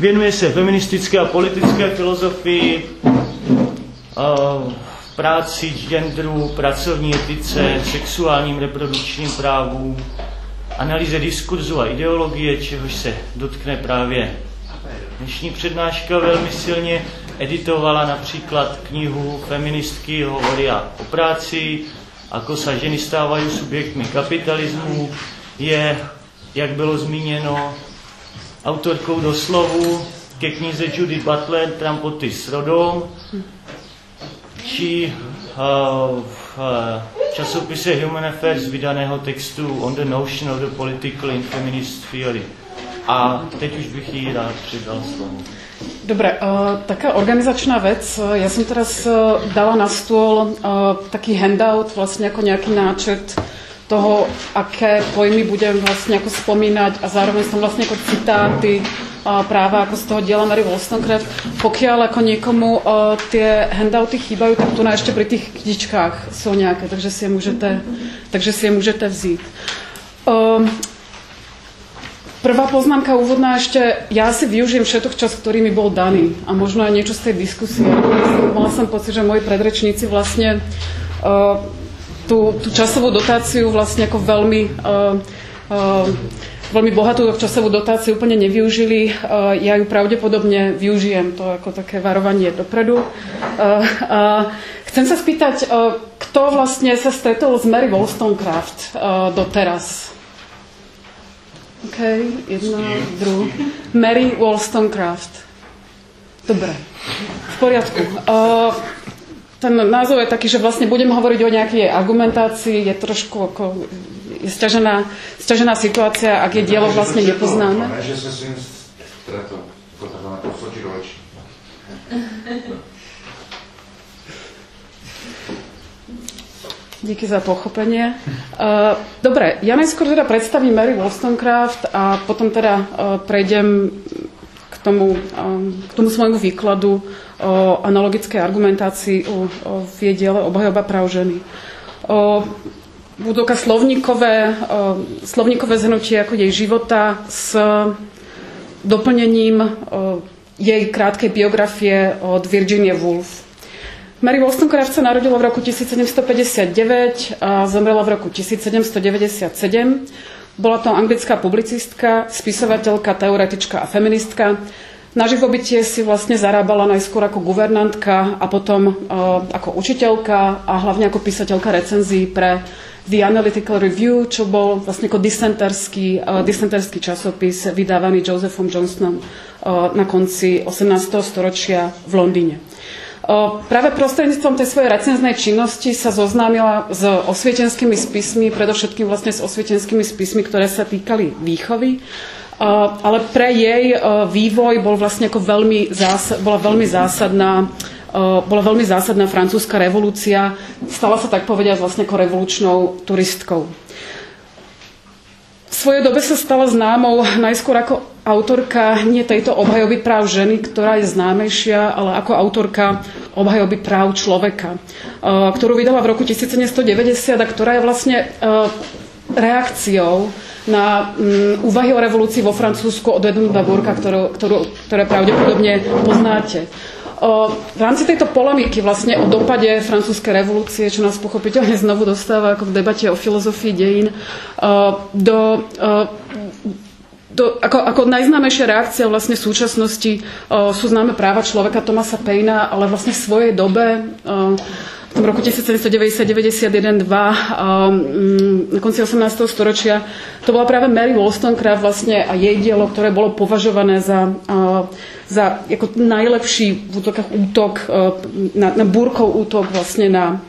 Věnuje se feministické a politické filozofii, práci genderu, pracovní etice, sexuálním reprodukčním právům, analýze diskurzu a ideologie, čehož se dotkne právě dnešní přednáška velmi silně editovala například knihu Feministky hovoria o práci, ako sa ženy stávají subjektmi kapitalismu, je, jak bylo zmíněno, autorkou doslovu ke knize Judy Butler Trampoty s rodou, či uh, v uh, časopise Human Affairs vydaného textu On the Notion of the Political in Feminist Theory. A teď už bych jí rád předal slovo. Dobre, uh, taká organizačná vec. Ja som teraz uh, dala na stôl uh, taký handout, vlastne ako nejaký náčrt toho, aké pojmy budem vlastne ako spomínať a zároveň som vlastne ako citáty uh, práva ako z toho diela Mary Wollstonecraft. Pokiaľ ako niekomu uh, tie handouty chýbajú, tak tu na ešte pri tých knižkách sú nejaké, takže si je môžete, takže si je môžete vzít. Uh, Prvá poznámka úvodná ešte, ja si využijem všetok čas, ktorý mi bol daný a možno aj niečo z tej diskusie. Mala som pocit, že moji predrečníci vlastne uh, tú, tú časovú dotáciu vlastne ako veľmi, uh, uh, veľmi bohatú časovú dotáciu úplne nevyužili. Uh, ja ju pravdepodobne využijem, to ako také varovanie dopredu. Chcem sa spýtať, kto vlastne sa stretol s Mary Wollstonecraft doteraz? OK, jedna, druhá. Mary Wollstonecraft. Dobre, v poriadku. Ten názov je taký, že vlastne budem hovoriť o nejakej argumentácii, je trošku ako, je stiažená, stiažená situácia, ak je dielo vlastne nepoznáme. že sa s ním stretol, Díky za pochopenie. Uh, dobre, ja najskôr teda predstavím Mary Wollstonecraft a potom teda uh, prejdem k tomu, um, k tomu svojmu výkladu o analogickej argumentácii o, o, v jej diele obhajoba práv ženy. O, budú také slovníkové, o, slovníkové zhrnutie ako jej života s doplnením o, jej krátkej biografie od Virginia Woolf. Mary Wollstonecraft sa narodila v roku 1759 a zomrela v roku 1797. Bola to anglická publicistka, spisovateľka, teoretička a feministka. Na živobytie si vlastne zarábala najskôr ako guvernantka a potom uh, ako učiteľka a hlavne ako písateľka recenzií pre The Analytical Review, čo bol vlastne ako disenterský, uh, disenterský časopis vydávaný Josephom Johnsonom uh, na konci 18. storočia v Londýne. Práve prostredníctvom tej svojej recenznej činnosti sa zoznámila s osvietenskými spismi, predovšetkým vlastne s osvietenskými spismi, ktoré sa týkali výchovy. Ale pre jej vývoj bol vlastne ako veľmi zásad, bola veľmi zásadná bola veľmi zásadná francúzska revolúcia. Stala sa tak povediať vlastne ako revolučnou turistkou. V svojej dobe sa stala známou najskôr ako autorka nie tejto obhajoby práv ženy, ktorá je známejšia, ale ako autorka obhajoby práv človeka, eh, ktorú vydala v roku 1790 a ktorá je vlastne reakciou na mm, úvahy o revolúcii vo Francúzsku od Edmunda Burka, ktorú, ktorú, ktoré pravdepodobne poznáte. V rámci tejto polemiky vlastne o dopade francúzskej revolúcie, čo nás pochopiteľne znovu dostáva ako v debate o filozofii dejín, do to, ako, ako najznámejšia reakcia vlastne v súčasnosti uh, sú známe práva človeka Tomasa Paina, ale vlastne v svojej dobe uh, v tom roku 1790-91-2 na konci 18. storočia to bola práve Mary Wollstonecraft vlastne a jej dielo, ktoré bolo považované za za ako najlepší v útokách útok, e, na, na búrkov útok vlastne na,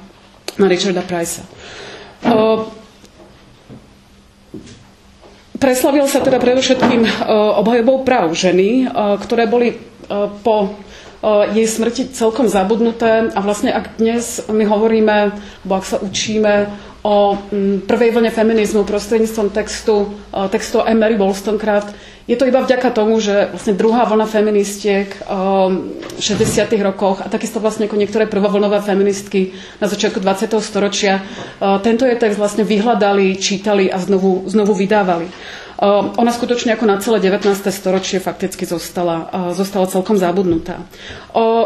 na Richarda Price'a. E, preslavil sa teda predovšetkým obhajobou práv ženy, ktoré boli po jej smrti celkom zabudnuté a vlastne ak dnes my hovoríme, alebo ak sa učíme o prvej vlne feminizmu prostredníctvom textu, textu Emery Wollstonecraft, je to iba vďaka tomu, že vlastne druhá vlna feministiek um, v 60. rokoch a takisto vlastne ako niektoré prvovlnové feministky na začiatku 20. storočia uh, tento je text vlastne vyhľadali, čítali a znovu, znovu vydávali. ona skutočne ako na celé 19. storočie fakticky zostala, zostala celkom zabudnutá.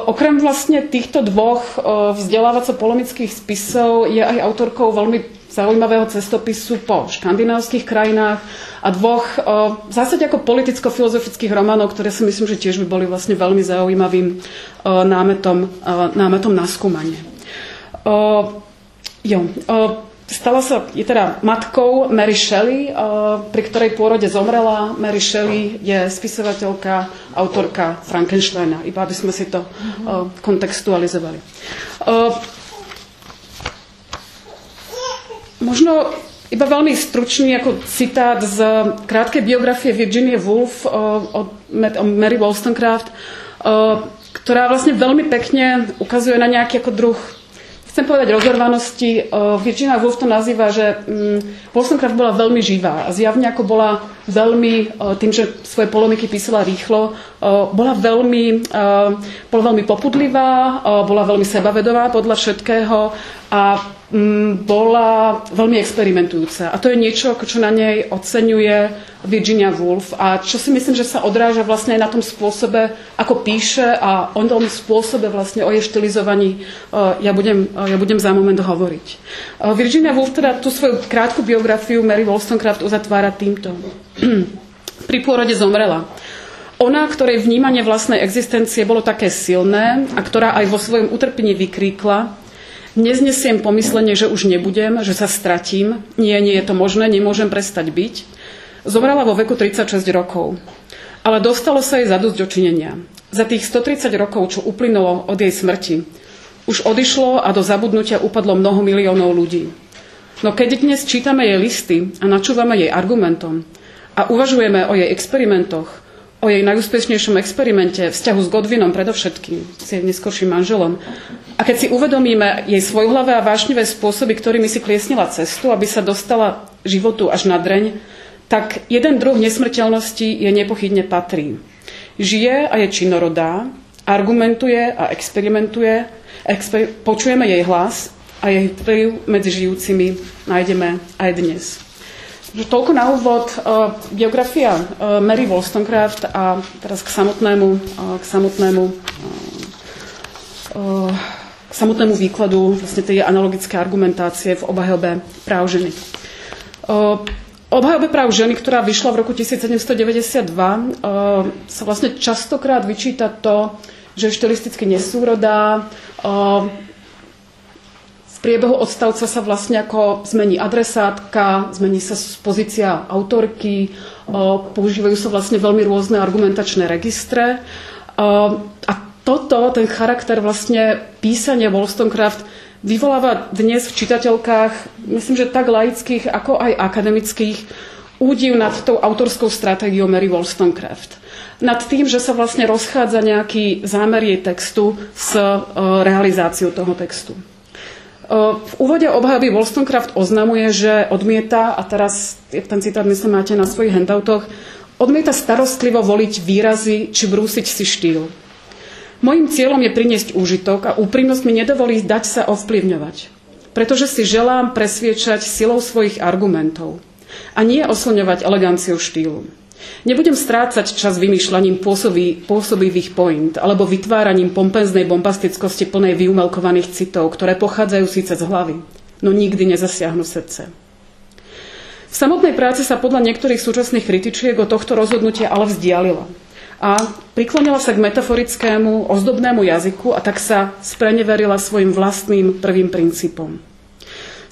Okrem vlastne týchto dvoch vzdelávaco-polemických spisov je aj autorkou veľmi zaujímavého cestopisu po škandinávskych krajinách a dvoch v zásade ako politicko-filozofických románov, ktoré si myslím, že tiež by boli vlastne veľmi zaujímavým námetom, námetom na skúmanie. Jo, Stala sa, je teda matkou Mary Shelley, pri ktorej pôrode zomrela. Mary Shelley je spisovateľka, autorka Frankensteina, iba aby sme si to kontextualizovali. Možno iba veľmi stručný ako citát z krátkej biografie Virginie Woolf od Mary Wollstonecraft, ktorá vlastne veľmi pekne ukazuje na nejaký ako druh chcem povedať rozorvanosti. Virginia Woolf to nazýva, že mm, Wollstonecraft bola veľmi živá a zjavne ako bola veľmi, tým, že svoje polemiky písala rýchlo, bola veľmi, bola veľmi popudlivá, bola veľmi sebavedová podľa všetkého a bola veľmi experimentujúca. A to je niečo, čo na nej oceňuje Virginia Woolf a čo si myslím, že sa odráža vlastne aj na tom spôsobe, ako píše a o tom spôsobe vlastne o jej štilizovaní ja budem, ja budem za moment hovoriť. Virginia Woolf teda tú svoju krátku biografiu Mary Wollstonecraft uzatvára týmto. Pri pôrode zomrela. Ona, ktorej vnímanie vlastnej existencie bolo také silné a ktorá aj vo svojom utrpení vykríkla, Neznesiem pomyslenie, že už nebudem, že sa stratím. Nie, nie je to možné, nemôžem prestať byť. Zomrela vo veku 36 rokov. Ale dostalo sa jej za dosť očinenia. Za tých 130 rokov, čo uplynulo od jej smrti, už odišlo a do zabudnutia upadlo mnoho miliónov ľudí. No keď dnes čítame jej listy a načúvame jej argumentom a uvažujeme o jej experimentoch, o jej najúspešnejšom experimente, vzťahu s Godvinom predovšetkým, s jej neskôrším manželom. A keď si uvedomíme jej svojhlavé a vášnivé spôsoby, ktorými si kliesnila cestu, aby sa dostala životu až na dreň, tak jeden druh nesmrteľnosti je nepochybne patrí. Žije a je činorodá, argumentuje a experimentuje, exper- počujeme jej hlas a jej vplyv medzi žijúcimi nájdeme aj dnes. Že toľko na úvod uh, biografia uh, Mary Wollstonecraft a teraz k samotnému, uh, k samotnému, uh, k samotnému výkladu vlastne tej analogické argumentácie v obhajobe práv ženy. Uh, obhajobe práv ženy, ktorá vyšla v roku 1792, uh, sa vlastne častokrát vyčíta to, že je štilisticky nesúrodá, priebehu odstavca sa vlastne ako zmení adresátka, zmení sa pozícia autorky, používajú sa vlastne veľmi rôzne argumentačné registre. Toto, ten charakter vlastne písania Wollstonecraft vyvoláva dnes v čitateľkách, myslím, že tak laických, ako aj akademických, údiv nad tou autorskou stratégiou Mary Wollstonecraft. Nad tým, že sa vlastne rozchádza nejaký zámer jej textu s realizáciou toho textu. V úvode obhajoby Wollstonecraft oznamuje, že odmieta, a teraz ten citát myslím máte na svojich handoutoch, odmieta starostlivo voliť výrazy či brúsiť si štýl. Mojím cieľom je priniesť úžitok a úprimnosť mi nedovolí dať sa ovplyvňovať. Pretože si želám presviečať silou svojich argumentov a nie oslňovať eleganciou štýlu. Nebudem strácať čas vymýšľaním pôsobí, pôsobivých point alebo vytváraním pompeznej bombastickosti plnej vyumelkovaných citov, ktoré pochádzajú síce z hlavy, no nikdy nezasiahnu srdce. V samotnej práci sa podľa niektorých súčasných kritičiek o tohto rozhodnutia ale vzdialila a priklonila sa k metaforickému, ozdobnému jazyku a tak sa spreneverila svojim vlastným prvým princípom.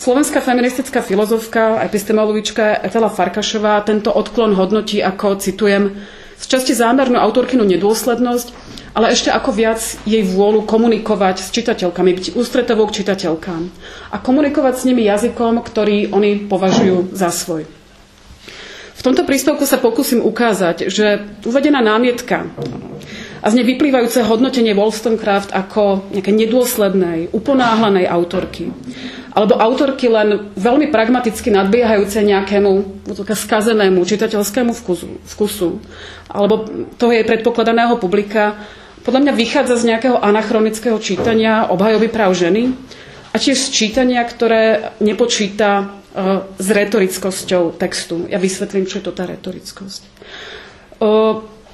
Slovenská feministická filozofka epistemologička Etela Farkašová tento odklon hodnotí ako, citujem, z časti zámernú autorkinu nedôslednosť, ale ešte ako viac jej vôľu komunikovať s čitateľkami, byť ústretovou k čitateľkám a komunikovať s nimi jazykom, ktorý oni považujú za svoj. V tomto príspevku sa pokúsim ukázať, že uvedená námietka a z nej vyplývajúce hodnotenie Wollstonecraft ako nejaké nedôslednej, uponáhlanej autorky. Alebo autorky len veľmi pragmaticky nadbiehajúce nejakému skazenému čitateľskému vkusu, vkusu. Alebo toho jej predpokladaného publika, podľa mňa vychádza z nejakého anachronického čítania obhajoby práv ženy a tiež z čítania, ktoré nepočíta s retorickosťou textu. Ja vysvetlím, čo je to tá retorickosť.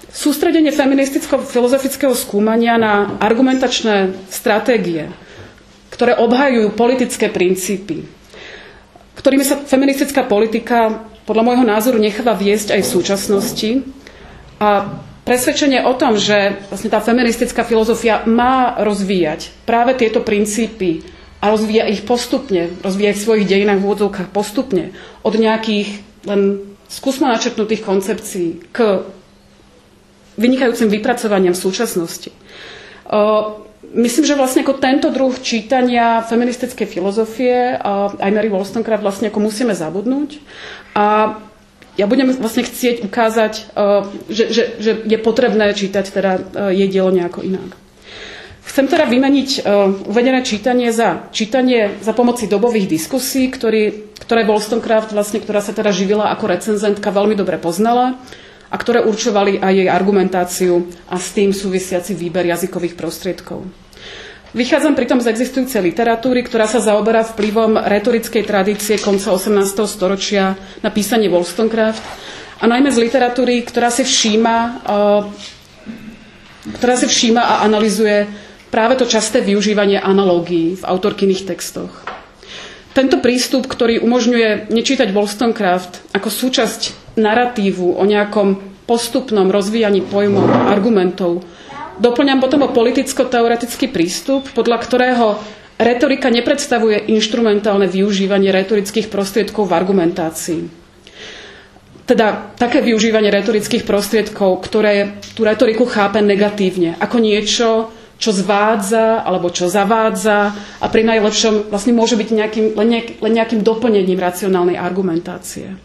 Sústredenie feministicko-filozofického skúmania na argumentačné stratégie, ktoré obhajujú politické princípy, ktorými sa feministická politika podľa môjho názoru necháva viesť aj v súčasnosti. A presvedčenie o tom, že vlastne tá feministická filozofia má rozvíjať práve tieto princípy a rozvíja ich postupne, rozvíja ich v svojich dejinách v úvodzovkách postupne, od nejakých len skúsmo načrtnutých koncepcií k vynikajúcim vypracovaniam v súčasnosti. Myslím, že vlastne ako tento druh čítania feministickej filozofie aj Mary Wollstonecraft vlastne ako musíme zabudnúť. A ja budem vlastne chcieť ukázať, že, že, že je potrebné čítať teda jej dielo nejako inak. Chcem teda vymeniť uvedené čítanie za čítanie za pomoci dobových diskusí, ktorý, ktoré Wollstonecraft, vlastne, ktorá sa teda živila ako recenzentka, veľmi dobre poznala a ktoré určovali aj jej argumentáciu a s tým súvisiaci výber jazykových prostriedkov. Vychádzam pritom z existujúcej literatúry, ktorá sa zaoberá vplyvom retorickej tradície konca 18. storočia na písanie Wollstonecraft a najmä z literatúry, ktorá si všíma, eh, ktorá si všíma a analizuje práve to časté využívanie analógií v autorkyných textoch. Tento prístup, ktorý umožňuje nečítať Wollstonecraft ako súčasť narratívu o nejakom postupnom rozvíjaní pojmov a argumentov, doplňam potom o politicko-teoretický prístup, podľa ktorého retorika nepredstavuje inštrumentálne využívanie retorických prostriedkov v argumentácii. Teda také využívanie retorických prostriedkov, ktoré tú retoriku chápe negatívne, ako niečo, čo zvádza alebo čo zavádza a pri najlepšom vlastne môže byť nejakým, len, nejak, len nejakým doplnením racionálnej argumentácie.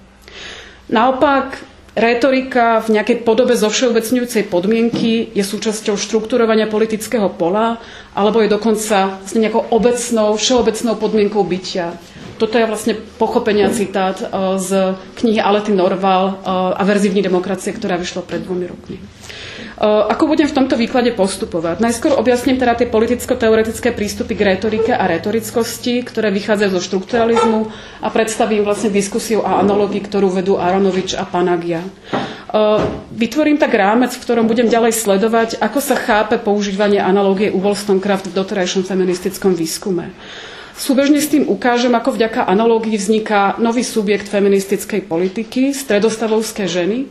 Naopak, retorika v nejakej podobe zovšeobecňujúcej podmienky je súčasťou štrukturovania politického pola alebo je dokonca vlastne nejakou obecnou, všeobecnou podmienkou bytia. Toto je vlastne pochopenia citát eh, z knihy Alety Norval eh, a verzívni demokracie, ktorá vyšla pred dvomi rokmi. Ako budem v tomto výklade postupovať? Najskôr objasním teda tie politicko-teoretické prístupy k retorike a retorickosti, ktoré vychádzajú zo štrukturalizmu a predstavím vlastne diskusiu a analógii, ktorú vedú Aronovič a Panagia. Vytvorím tak rámec, v ktorom budem ďalej sledovať, ako sa chápe používanie analógie u Wollstonecraft v doterajšom feministickom výskume. Súbežne s tým ukážem, ako vďaka analógii vzniká nový subjekt feministickej politiky, stredostavovské ženy,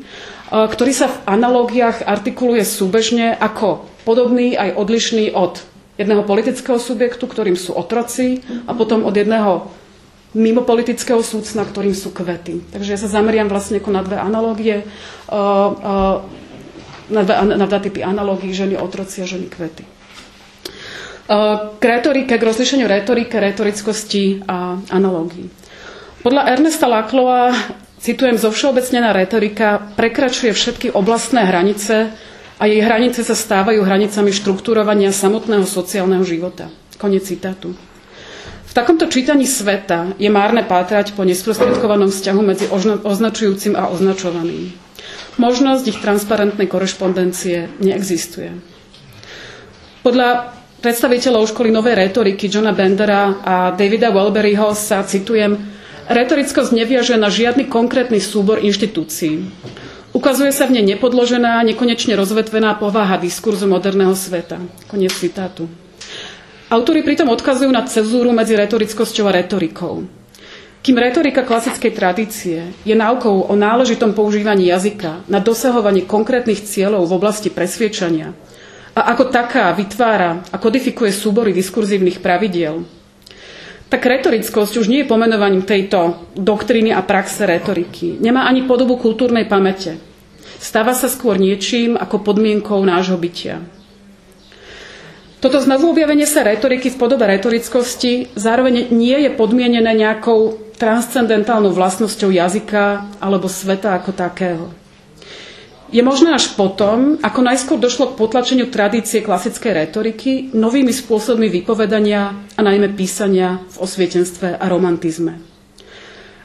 ktorý sa v analógiách artikuluje súbežne ako podobný aj odlišný od jedného politického subjektu, ktorým sú otroci, a potom od jedného mimo politického súcna, ktorým sú kvety. Takže ja sa zameriam vlastne na dve analógie, na dve, na dva typy analógií, ženy otroci a ženy kvety. K retorike, k rozlišeniu retorike, retorickosti a analógií. Podľa Ernesta Lacloa citujem, zovšeobecnená retorika prekračuje všetky oblastné hranice a jej hranice sa stávajú hranicami štruktúrovania samotného sociálneho života. Konec citátu. V takomto čítaní sveta je márne pátrať po nesprostredkovanom vzťahu medzi označujúcim a označovaným. Možnosť ich transparentnej korešpondencie neexistuje. Podľa predstaviteľov školy novej retoriky Johna Bendera a Davida Welberyho sa, citujem, Retorickosť neviaže na žiadny konkrétny súbor inštitúcií. Ukazuje sa v nej nepodložená, nekonečne rozvetvená povaha diskurzu moderného sveta. Koniec citátu. Autori pritom odkazujú na cezúru medzi retorickosťou a retorikou. Kým retorika klasickej tradície je náukou o náležitom používaní jazyka na dosahovanie konkrétnych cieľov v oblasti presviečania a ako taká vytvára a kodifikuje súbory diskurzívnych pravidiel, tak retorickosť už nie je pomenovaním tejto doktríny a praxe retoriky. Nemá ani podobu kultúrnej pamäte. Stáva sa skôr niečím ako podmienkou nášho bytia. Toto znovu objavenie sa retoriky v podobe retorickosti zároveň nie je podmienené nejakou transcendentálnou vlastnosťou jazyka alebo sveta ako takého je možné až potom, ako najskôr došlo k potlačeniu tradície klasickej retoriky novými spôsobmi vypovedania a najmä písania v osvietenstve a romantizme.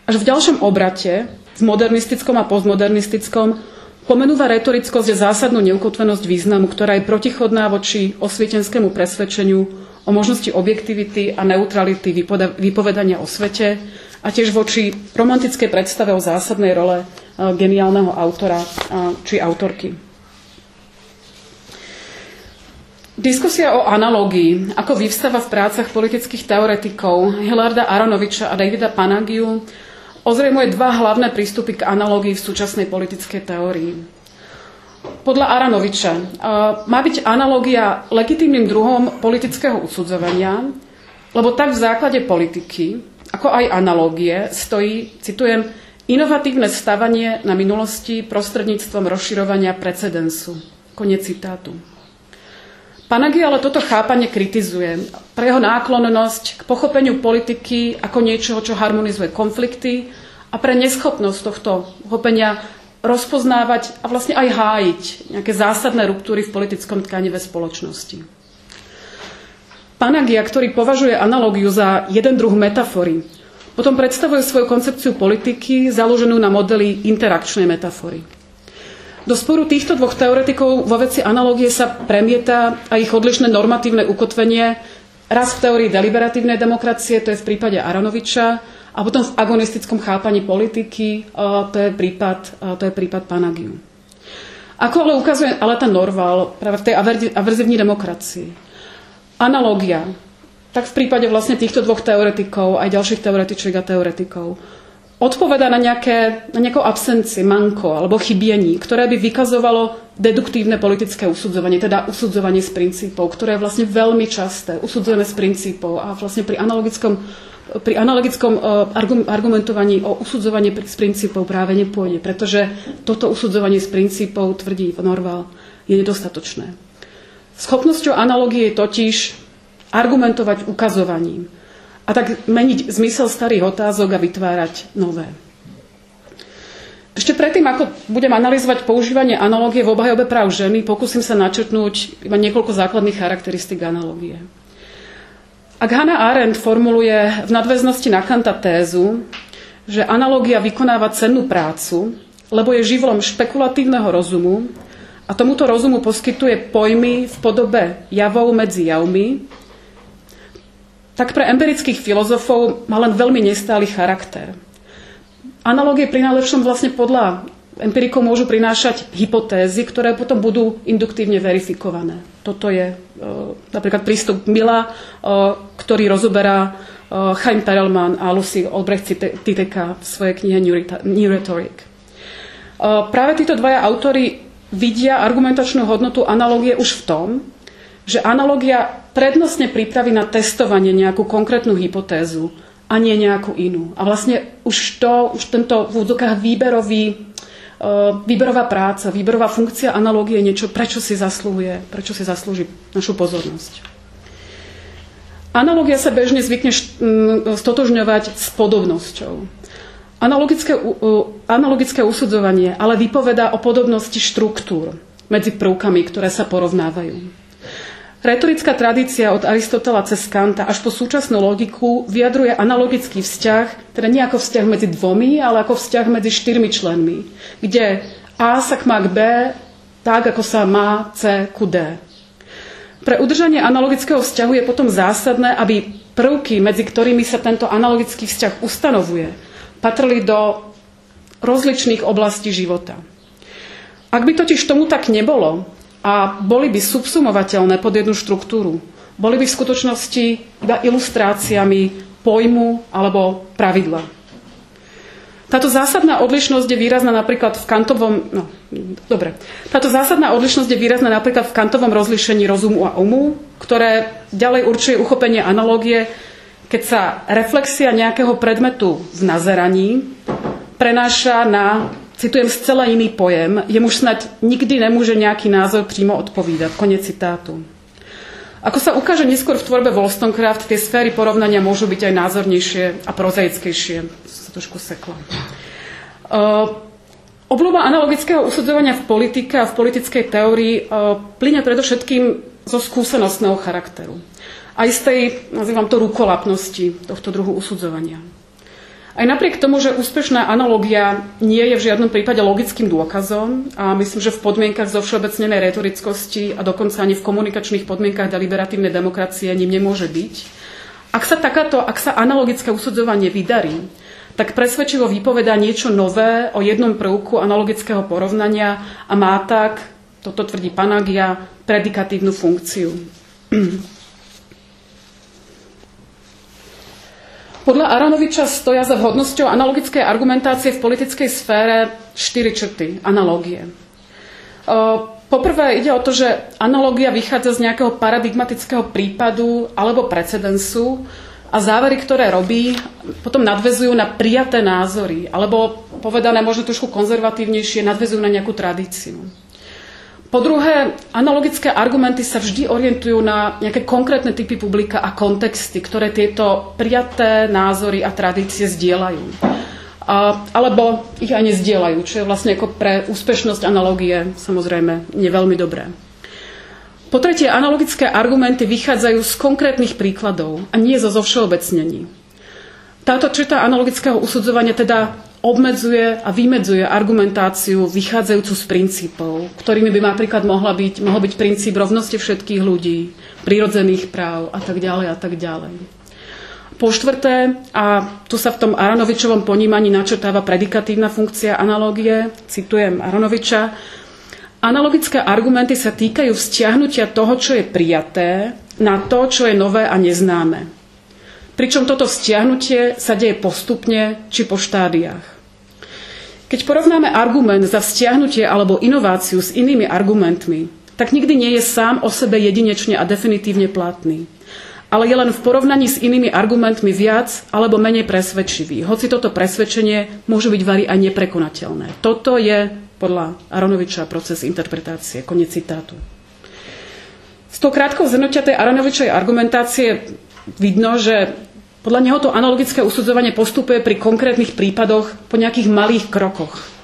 Až v ďalšom obrate, v modernistickom a postmodernistickom, pomenúva retorickosť zásadnú neukotvenosť významu, ktorá je protichodná voči osvietenskému presvedčeniu o možnosti objektivity a neutrality vypovedania o svete a tiež voči romantickej predstave o zásadnej role geniálneho autora či autorky. Diskusia o analógii, ako vyvstáva v prácach politických teoretikov Hilarda Aronoviča a Davida Panagiu, ozrejmuje dva hlavné prístupy k analógii v súčasnej politickej teórii. Podľa Aranoviča má byť analógia legitímnym druhom politického usudzovania, lebo tak v základe politiky, ako aj analógie, stojí, citujem, inovatívne stavanie na minulosti prostredníctvom rozširovania precedensu. Konec citátu. Panagi ale toto chápanie kritizuje pre jeho náklonnosť k pochopeniu politiky ako niečoho, čo harmonizuje konflikty a pre neschopnosť tohto pochopenia rozpoznávať a vlastne aj hájiť nejaké zásadné ruptúry v politickom tkanive spoločnosti. Panagia, ktorý považuje analógiu za jeden druh metafory, potom predstavuje svoju koncepciu politiky založenú na modeli interakčnej metafory. Do sporu týchto dvoch teoretikov vo veci analógie sa premieta aj ich odlišné normatívne ukotvenie, raz v teórii deliberatívnej demokracie, to je v prípade Aronoviča, a potom v agonistickom chápaní politiky, to je prípad, to je prípad Panagiu. Ako ale ukazuje Aleta Norval práve v tej averzívnej demokracii. Analógia, tak v prípade vlastne týchto dvoch teoretikov, aj ďalších teoretičiek a teoretikov, odpoveda na, nejaké, na nejakú absenci, manko alebo chybiení, ktoré by vykazovalo deduktívne politické usudzovanie, teda usudzovanie z princípov, ktoré je vlastne veľmi časté, usudzujeme z princípov a vlastne pri analogickom, pri analogickom uh, argumentovaní o usudzovanie z princípov práve nepôjde, pretože toto usudzovanie z princípov, tvrdí Norval, je nedostatočné. Schopnosťou analogie je totiž argumentovať ukazovaním a tak meniť zmysel starých otázok a vytvárať nové. Ešte predtým, ako budem analyzovať používanie analógie v obhajobe práv ženy, pokúsim sa načrtnúť iba niekoľko základných charakteristik analógie. Ak Hannah Arendt formuluje v nadväznosti na Kanta tézu, že analógia vykonáva cennú prácu, lebo je živlom špekulatívneho rozumu a tomuto rozumu poskytuje pojmy v podobe javov medzi javmi, tak pre empirických filozofov má len veľmi nestály charakter. Analogie pri najlepšom vlastne podľa empirikov môžu prinášať hypotézy, ktoré potom budú induktívne verifikované. Toto je e, napríklad prístup Mila, e, ktorý rozoberá e, Chaim Perelman a Lucy Olbrecht Titeka v svojej knihe New Rhetoric. E, práve títo dvaja autory vidia argumentačnú hodnotu analogie už v tom, že analogia prednostne pripraví na testovanie nejakú konkrétnu hypotézu a nie nejakú inú. A vlastne už to, už tento v úzokách výberový, e, výberová práca, výberová funkcia analógie je niečo, prečo si zaslúhuje, prečo si zaslúži našu pozornosť. Analogia sa bežne zvykne stotožňovať s podobnosťou. Analogické, analogické usudzovanie ale vypoveda o podobnosti štruktúr medzi prvkami, ktoré sa porovnávajú. Retorická tradícia od Aristotela cez Kanta až po súčasnú logiku vyjadruje analogický vzťah, teda nie ako vzťah medzi dvomi, ale ako vzťah medzi štyrmi členmi, kde A sa má k B tak, ako sa má C ku D. Pre udržanie analogického vzťahu je potom zásadné, aby prvky, medzi ktorými sa tento analogický vzťah ustanovuje, patrili do rozličných oblastí života. Ak by totiž tomu tak nebolo, a boli by subsumovateľné pod jednu štruktúru. Boli by v skutočnosti iba ilustráciami pojmu alebo pravidla. Táto zásadná odlišnosť je výrazná napríklad v kantovom... No, dobre. Táto zásadná odlišnosť je výrazná napríklad v kantovom rozlišení rozumu a umu, ktoré ďalej určuje uchopenie analogie, keď sa reflexia nejakého predmetu v nazeraní prenáša na citujem zcela iný pojem, jemuž snad nikdy nemôže nejaký názor prímo odpovídať. Konec citátu. Ako sa ukáže neskôr v tvorbe Wollstonecraft, tie sféry porovnania môžu byť aj názornejšie a prozaickejšie. Sa trošku sekla. Uh, obľúba analogického usudzovania v politike a v politickej teórii uh, plyne predovšetkým zo skúsenostného charakteru. Aj z tej, nazývam to, rukolapnosti tohto druhu usudzovania. Aj napriek tomu, že úspešná analogia nie je v žiadnom prípade logickým dôkazom a myslím, že v podmienkach zo všeobecnenej retorickosti a dokonca ani v komunikačných podmienkach deliberatívnej demokracie ním nemôže byť, ak sa takáto, ak sa analogické usudzovanie vydarí, tak presvedčivo vypovedá niečo nové o jednom prvku analogického porovnania a má tak, toto tvrdí Panagia, predikatívnu funkciu. Podľa Aranoviča stoja za vhodnosťou analogickej argumentácie v politickej sfére štyri črty analógie. Poprvé ide o to, že analogia vychádza z nejakého paradigmatického prípadu alebo precedensu a závery, ktoré robí, potom nadvezujú na prijaté názory, alebo povedané možno trošku konzervatívnejšie, nadvezujú na nejakú tradíciu. Po druhé, analogické argumenty sa vždy orientujú na nejaké konkrétne typy publika a kontexty, ktoré tieto prijaté názory a tradície zdieľajú. A, alebo ich aj nezdieľajú, čo je vlastne ako pre úspešnosť analogie samozrejme neveľmi dobré. Po tretie, analogické argumenty vychádzajú z konkrétnych príkladov a nie zo zovšeobecnení. Táto črta analogického usudzovania teda obmedzuje a vymedzuje argumentáciu vychádzajúcu z princípov, ktorými by napríklad mohla byť, mohol byť princíp rovnosti všetkých ľudí, prírodzených práv a tak ďalej a tak ďalej. Po štvrté, a tu sa v tom Aronovičovom ponímaní načrtáva predikatívna funkcia analógie, citujem Aronoviča, analogické argumenty sa týkajú vzťahnutia toho, čo je prijaté, na to, čo je nové a neznáme. Pričom toto vzťahnutie sa deje postupne či po štádiách. Keď porovnáme argument za vzťahnutie alebo inováciu s inými argumentmi, tak nikdy nie je sám o sebe jedinečne a definitívne platný. Ale je len v porovnaní s inými argumentmi viac alebo menej presvedčivý. Hoci toto presvedčenie môže byť vari aj neprekonateľné. Toto je podľa Aronoviča proces interpretácie. Konec citátu. S tou krátkou zhrnutia tej Aronovičovej argumentácie vidno, že podľa neho to analogické usudzovanie postupuje pri konkrétnych prípadoch po nejakých malých krokoch.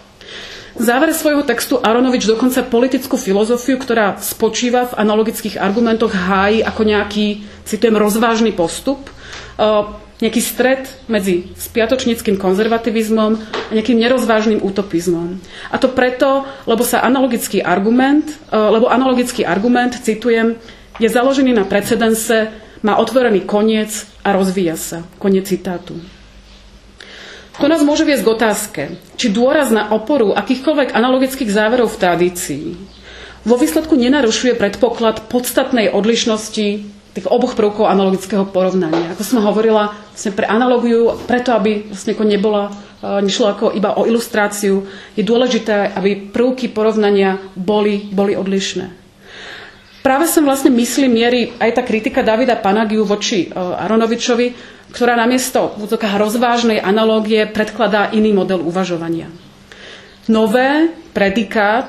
V závere svojho textu Aronovič dokonca politickú filozofiu, ktorá spočíva v analogických argumentoch, hájí ako nejaký, citujem, rozvážny postup, e, nejaký stred medzi spiatočníckým konzervativizmom a nejakým nerozvážnym utopizmom. A to preto, lebo sa analogický argument, e, lebo analogický argument, citujem, je založený na precedense má otvorený koniec a rozvíja sa. Koniec citátu. To nás môže viesť k otázke, či dôraz na oporu akýchkoľvek analogických záverov v tradícii vo výsledku nenarušuje predpoklad podstatnej odlišnosti tých oboch prvkov analogického porovnania. Ako som hovorila, vlastne pre analogiu, preto aby vlastne ako nebola, e, nešlo ako iba o ilustráciu, je dôležité, aby prvky porovnania boli, boli odlišné. Práve som vlastne myslí mierí aj tá kritika Davida Panagiu voči e, Aronovičovi, ktorá namiesto rozvážnej analógie predkladá iný model uvažovania. Nové predikát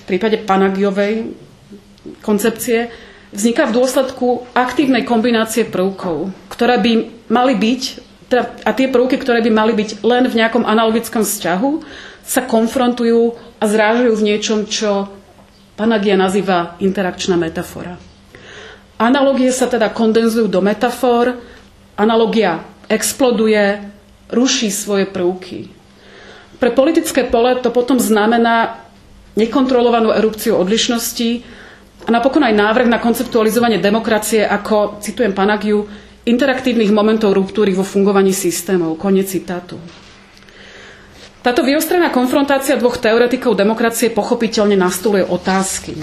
v prípade Panagiovej koncepcie vzniká v dôsledku aktívnej kombinácie prvkov, ktoré by mali byť, teda, a tie prvky, ktoré by mali byť len v nejakom analogickom vzťahu, sa konfrontujú a zrážajú v niečom, čo Panagia nazýva interakčná metafora. Analogie sa teda kondenzujú do metafor, analogia exploduje, ruší svoje prvky. Pre politické pole to potom znamená nekontrolovanú erupciu odlišnosti a napokon aj návrh na konceptualizovanie demokracie ako, citujem Panagiu, interaktívnych momentov ruptúry vo fungovaní systémov. Konec citátu. Táto vyostrená konfrontácia dvoch teoretikov demokracie pochopiteľne nastoluje otázky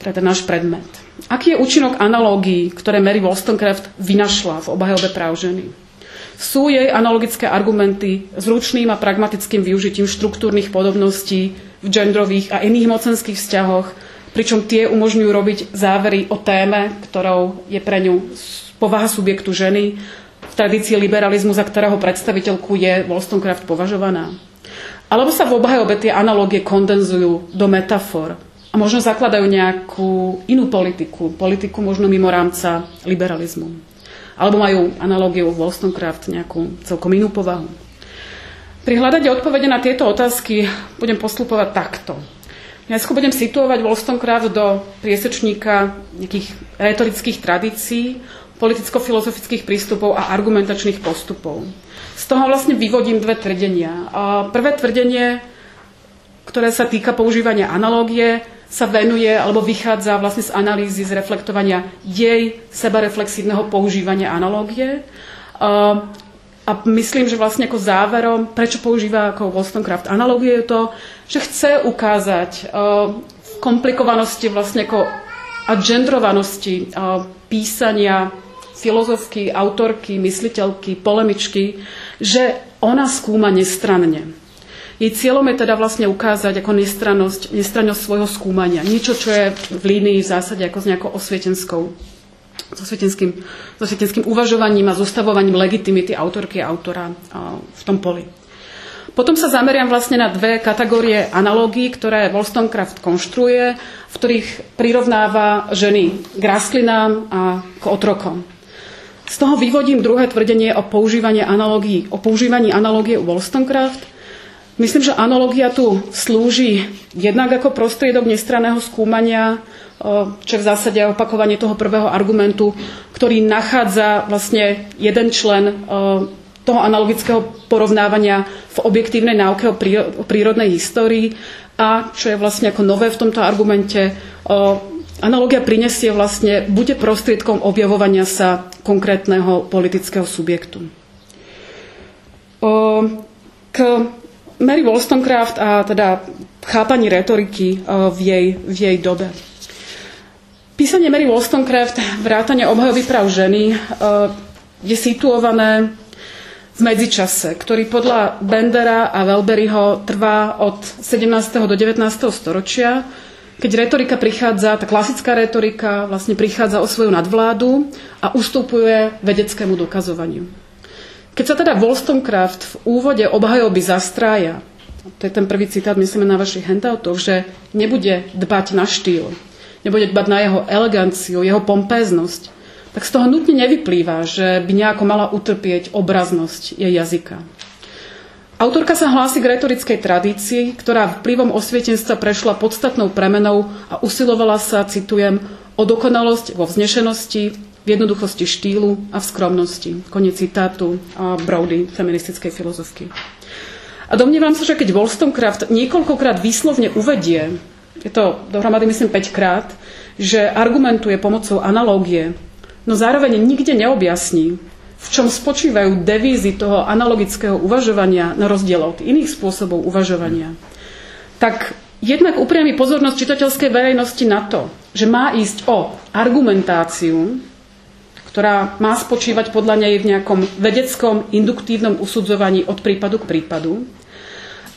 pre ten náš predmet. Aký je účinok analógií, ktoré Mary Wollstonecraft vynašla v obhajobe práv ženy? Sú jej analogické argumenty s ručným a pragmatickým využitím štruktúrnych podobností v genderových a iných mocenských vzťahoch, pričom tie umožňujú robiť závery o téme, ktorou je pre ňu povaha subjektu ženy tradícii liberalizmu, za ktorého predstaviteľku je Wollstonecraft považovaná. Alebo sa v obhajobe tie analogie kondenzujú do metafor a možno zakladajú nejakú inú politiku, politiku možno mimo rámca liberalizmu. Alebo majú analogiu Wollstonecraft nejakú celkom inú povahu. Pri hľadade odpovede na tieto otázky budem postupovať takto. Najskôr budem situovať Wollstonecraft do priesečníka nejakých retorických tradícií, politicko-filozofických prístupov a argumentačných postupov. Z toho vlastne vyvodím dve tvrdenia. Prvé tvrdenie, ktoré sa týka používania analógie, sa venuje alebo vychádza vlastne z analýzy, z reflektovania jej sebareflexívneho používania analógie. a myslím, že vlastne ako záverom, prečo používa ako Wollstonecraft analogie je to, že chce ukázať v komplikovanosti vlastne ako a gendrovanosti uh, písania filozofky, autorky, mysliteľky, polemičky, že ona skúma nestranne. Jej cieľom je teda vlastne ukázať ako nestrannosť, nestrannosť svojho skúmania. Niečo, čo je v línii v zásade ako s nejakou osvietenskou so svetenským, so svetenským uvažovaním a zostavovaním legitimity autorky a autora v tom poli. Potom sa zameriam vlastne na dve kategórie analógií, ktoré Wollstonecraft konštruuje, v ktorých prirovnáva ženy k rastlinám a k otrokom. Z toho vyvodím druhé tvrdenie o používaní analógií, o používaní analógie u Wollstonecraft. Myslím, že analogia tu slúži jednak ako prostriedok nestranného skúmania čo v zásade je opakovanie toho prvého argumentu, ktorý nachádza vlastne jeden člen toho analogického porovnávania v objektívnej náuke o prírodnej histórii a čo je vlastne ako nové v tomto argumente, analogia prinesie vlastne, bude prostriedkom objavovania sa konkrétneho politického subjektu. K Mary Wollstonecraft a teda chápaní retoriky v jej, v jej dobe. Písanie Mary Wollstonecraft, vrátanie obhajoby práv ženy, e, je situované v medzičase, ktorý podľa Bendera a Welberyho trvá od 17. do 19. storočia, keď retorika prichádza, tá klasická retorika vlastne prichádza o svoju nadvládu a ustupuje vedeckému dokazovaniu. Keď sa teda Wollstonecraft v úvode obhajoby zastrája, to je ten prvý citát, myslíme na vašich handoutoch, že nebude dbať na štýl, nebude dbať na jeho eleganciu, jeho pompéznosť, tak z toho nutne nevyplýva, že by nejako mala utrpieť obraznosť jej jazyka. Autorka sa hlási k retorickej tradícii, ktorá vplyvom osvietenstva prešla podstatnou premenou a usilovala sa, citujem, o dokonalosť vo vznešenosti, v jednoduchosti štýlu a v skromnosti. Konec citátu Brody, feministickej filozofky. A domnievam sa, že keď Wollstonecraft niekoľkokrát výslovne uvedie je to dohromady myslím 5 krát, že argumentuje pomocou analógie, no zároveň nikde neobjasní, v čom spočívajú devízy toho analogického uvažovania na rozdiel od iných spôsobov uvažovania, tak jednak upriami pozornosť čitateľskej verejnosti na to, že má ísť o argumentáciu, ktorá má spočívať podľa nej v nejakom vedeckom induktívnom usudzovaní od prípadu k prípadu,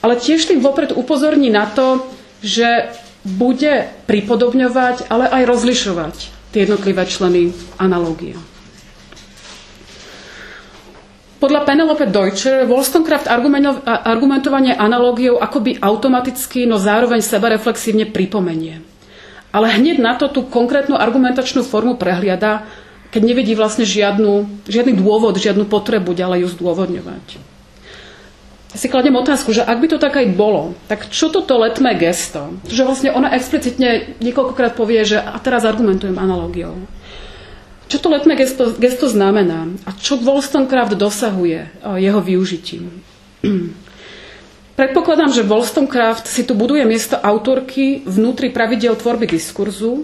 ale tiež tým vopred upozorní na to, že bude pripodobňovať, ale aj rozlišovať tie jednotlivé členy analógie. Podľa Penelope Deutscher Wollstonecraft argumentovanie analógiou akoby automaticky, no zároveň sebareflexívne pripomenie. Ale hneď na to tú konkrétnu argumentačnú formu prehliada, keď nevidí vlastne žiadnu, žiadny dôvod, žiadnu potrebu ďalej ju zdôvodňovať si kladem otázku, že ak by to tak aj bolo, tak čo toto letmé gesto? Že vlastne ona explicitne niekoľkokrát povie, že a teraz argumentujem analogiou. Čo to letmé gesto, gesto znamená? A čo Wollstonecraft dosahuje jeho využitím? Predpokladám, že Wollstonecraft si tu buduje miesto autorky vnútri pravidel tvorby diskurzu,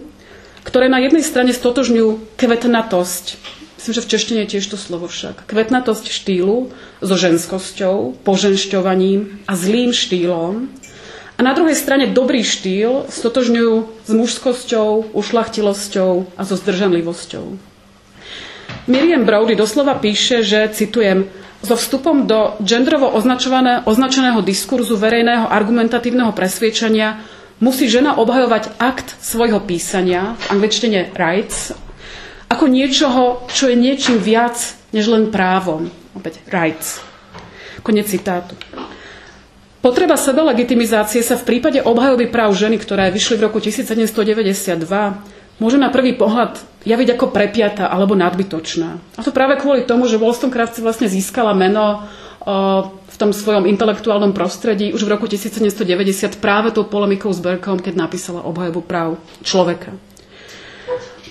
ktoré na jednej strane stotožňujú kvetnatosť Myslím, že v češtine je tiež to slovo však. Kvetnatosť štýlu so ženskosťou, poženšťovaním a zlým štýlom. A na druhej strane dobrý štýl stotožňujú s mužskosťou, ušlachtilosťou a so zdržanlivosťou. Miriam Brody doslova píše, že, citujem, so vstupom do genderovo označeného diskurzu verejného argumentatívneho presviečania musí žena obhajovať akt svojho písania, v angličtine rights, ako niečoho, čo je niečím viac než len právom. Opäť rights. Konec citátu. Potreba sebelegitimizácie sa v prípade obhajoby práv ženy, ktoré vyšli v roku 1792, môže na prvý pohľad javiť ako prepiata alebo nadbytočná. A to práve kvôli tomu, že Wollstonecraft si vlastne získala meno v tom svojom intelektuálnom prostredí už v roku 1790 práve tou polemikou s Berkom, keď napísala obhajobu práv človeka.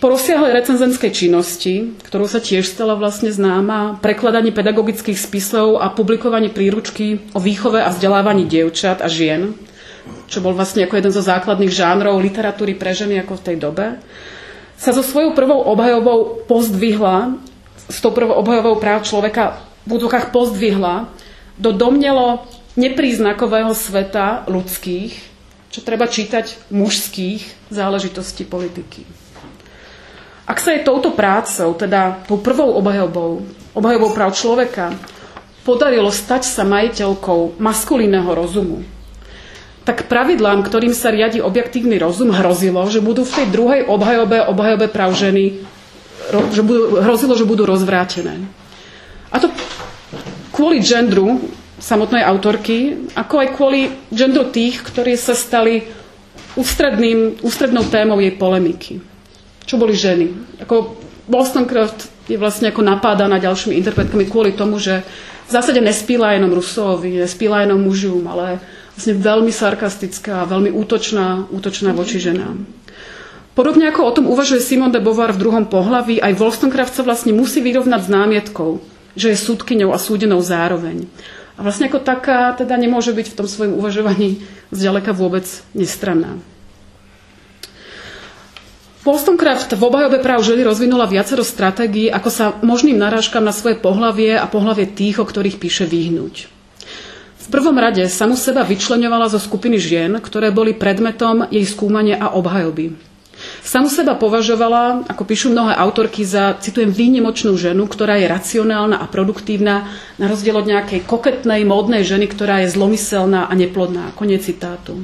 Po rozsiahlej recenzenskej činnosti, ktorou sa tiež stala vlastne známa, prekladaní pedagogických spisov a publikovaní príručky o výchove a vzdelávaní dievčat a žien, čo bol vlastne ako jeden zo základných žánrov literatúry pre ženy ako v tej dobe, sa so svojou prvou obhajovou pozdvihla, s tou prvou obhajovou práv človeka v údvokách pozdvihla do domnelo nepríznakového sveta ľudských, čo treba čítať mužských záležitostí politiky. Ak sa je touto prácou, teda tou prvou obhajobou, obhajobou práv človeka, podarilo stať sa majiteľkou maskulínneho rozumu, tak pravidlám, ktorým sa riadi objektívny rozum, hrozilo, že budú v tej druhej obhajobe, obhajobe práv ženy, že budú, hrozilo, že budú rozvrátené. A to kvôli gendru samotnej autorky, ako aj kvôli gendru tých, ktorí sa stali ústredným, ústrednou témou jej polemiky čo boli ženy. Ako Wollstonecraft je vlastne ako napádaná ďalšími interpretkami kvôli tomu, že v zásade nespíla jenom Rusovi, nespíla jenom mužom, ale vlastne veľmi sarkastická, veľmi útočná, útočná voči ženám. Podobne ako o tom uvažuje Simone de Beauvoir v druhom pohlaví, aj Wollstonecraft sa vlastne musí vyrovnať s námietkou, že je súdkyňou a súdenou zároveň. A vlastne ako taká teda nemôže byť v tom svojom uvažovaní zďaleka vôbec nestranná. Wollstonecraft v obhajobe práv ženy rozvinula viacero stratégií, ako sa možným narážkam na svoje pohlavie a pohlavie tých, o ktorých píše vyhnúť. V prvom rade samu seba vyčleňovala zo skupiny žien, ktoré boli predmetom jej skúmania a obhajoby. Samu seba považovala, ako píšu mnohé autorky, za, citujem, výnimočnú ženu, ktorá je racionálna a produktívna, na rozdiel od nejakej koketnej, módnej ženy, ktorá je zlomyselná a neplodná. Konec citátu.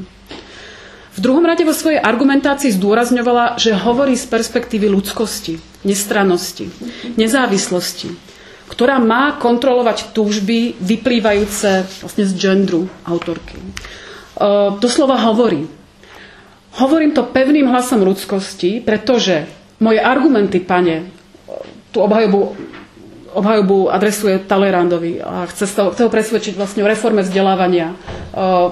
V druhom rade vo svojej argumentácii zdôrazňovala, že hovorí z perspektívy ľudskosti, nestrannosti, nezávislosti, ktorá má kontrolovať túžby vyplývajúce vlastne z gendru autorky. E, doslova hovorí. Hovorím to pevným hlasom ľudskosti, pretože moje argumenty, pane, tú obhajobu, obhajobu adresuje Talerandovi a chce, chce ho presvedčiť vlastne o reforme vzdelávania e,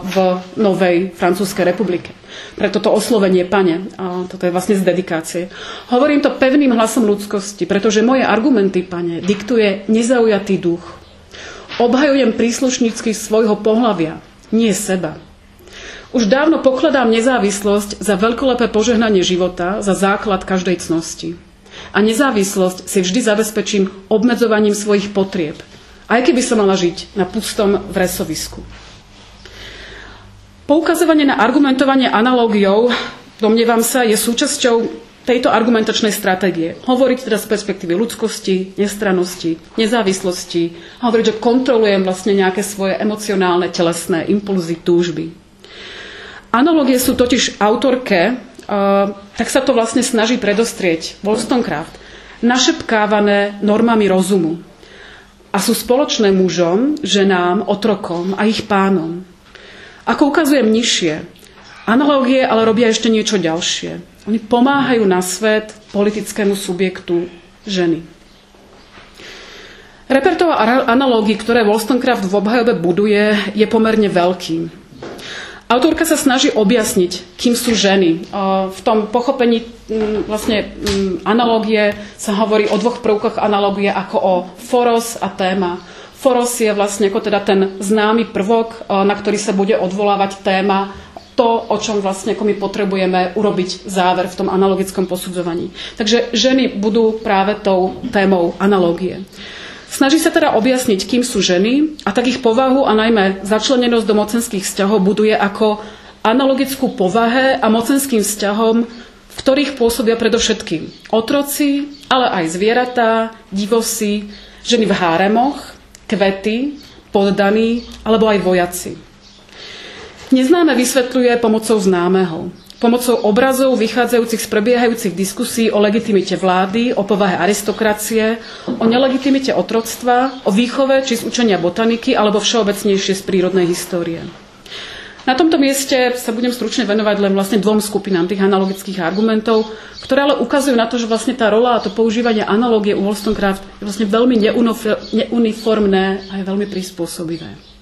v novej francúzskej republike pre toto oslovenie pane. A toto je vlastne z dedikácie. Hovorím to pevným hlasom ľudskosti, pretože moje argumenty, pane, diktuje nezaujatý duch. Obhajujem príslušnícky svojho pohlavia, nie seba. Už dávno pokladám nezávislosť za veľkolepé požehnanie života, za základ každej cnosti. A nezávislosť si vždy zabezpečím obmedzovaním svojich potrieb, aj keby som mala žiť na pustom vresovisku. Poukazovanie na argumentovanie analógiou, domnievam sa, je súčasťou tejto argumentačnej stratégie. Hovoriť teda z perspektívy ľudskosti, nestrannosti, nezávislosti, hovoriť, že kontrolujem vlastne nejaké svoje emocionálne, telesné impulzy, túžby. Analogie sú totiž autorke, tak sa to vlastne snaží predostrieť Wollstonecraft, našepkávané normami rozumu a sú spoločné mužom, ženám, otrokom a ich pánom. Ako ukazujem nižšie, analógie ale robia ešte niečo ďalšie. Oni pomáhajú na svet politickému subjektu ženy. Repertoár analógií, ktoré Wollstonecraft v obhajobe buduje, je pomerne veľký. Autorka sa snaží objasniť, kým sú ženy. V tom pochopení vlastne analógie sa hovorí o dvoch prvkoch analógie ako o foros a téma. Foros je vlastne ako teda ten známy prvok, na ktorý sa bude odvolávať téma to, o čom vlastne ako my potrebujeme urobiť záver v tom analogickom posudzovaní. Takže ženy budú práve tou témou analógie. Snaží sa teda objasniť, kým sú ženy a tak ich povahu a najmä začlenenosť do mocenských vzťahov buduje ako analogickú povahe a mocenským vzťahom, v ktorých pôsobia predovšetkým otroci, ale aj zvieratá, divosy, ženy v háremoch, kvety, poddaní alebo aj vojaci. Neznáme vysvetľuje pomocou známeho. Pomocou obrazov vychádzajúcich z prebiehajúcich diskusí o legitimite vlády, o povahe aristokracie, o nelegitimite otroctva, o výchove či z učenia botaniky alebo všeobecnejšie z prírodnej histórie. Na tomto mieste sa budem stručne venovať len vlastne dvom skupinám tých analogických argumentov, ktoré ale ukazujú na to, že vlastne tá rola a to používanie analógie u Wollstonecraft je vlastne veľmi neuniformné a je veľmi prispôsobivé.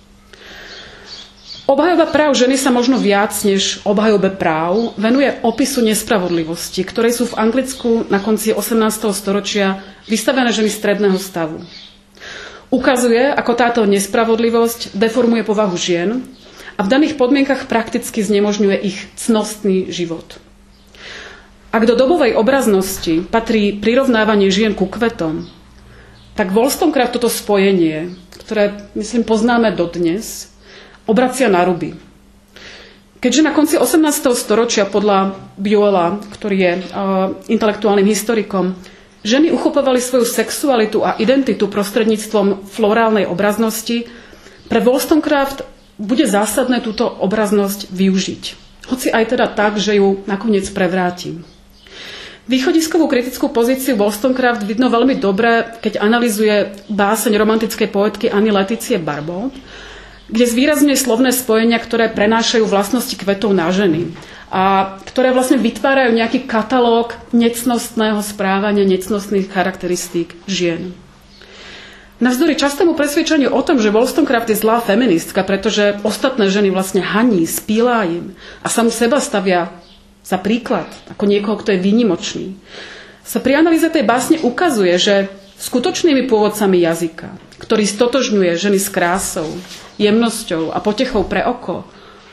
Obhajoba práv ženy sa možno viac než obhajobe práv venuje opisu nespravodlivosti, ktoré sú v Anglicku na konci 18. storočia vystavené ženy stredného stavu. Ukazuje, ako táto nespravodlivosť deformuje povahu žien a v daných podmienkach prakticky znemožňuje ich cnostný život. Ak do dobovej obraznosti patrí prirovnávanie žien ku kvetom, tak Wollstonecraft toto spojenie ktoré, myslím, poznáme dodnes, obracia na ruby. Keďže na konci 18. storočia podľa Biola, ktorý je uh, intelektuálnym historikom, ženy uchopovali svoju sexualitu a identitu prostredníctvom florálnej obraznosti, pre Wollstonecraft bude zásadné túto obraznosť využiť. Hoci aj teda tak, že ju nakoniec prevráti. Východiskovú kritickú pozíciu Wollstonecraft vidno veľmi dobre, keď analizuje báseň romantickej poetky Anny Leticie Barbo, kde zvýrazňuje slovné spojenia, ktoré prenášajú vlastnosti kvetov na ženy a ktoré vlastne vytvárajú nejaký katalóg necnostného správania, necnostných charakteristík žien. Navzdory častému presvedčeniu o tom, že Wollstonecraft je zlá feministka, pretože ostatné ženy vlastne haní, spílá im a samu seba stavia za príklad, ako niekoho, kto je výnimočný, sa pri analýze tej básne ukazuje, že skutočnými pôvodcami jazyka, ktorý stotožňuje ženy s krásou, jemnosťou a potechou pre oko,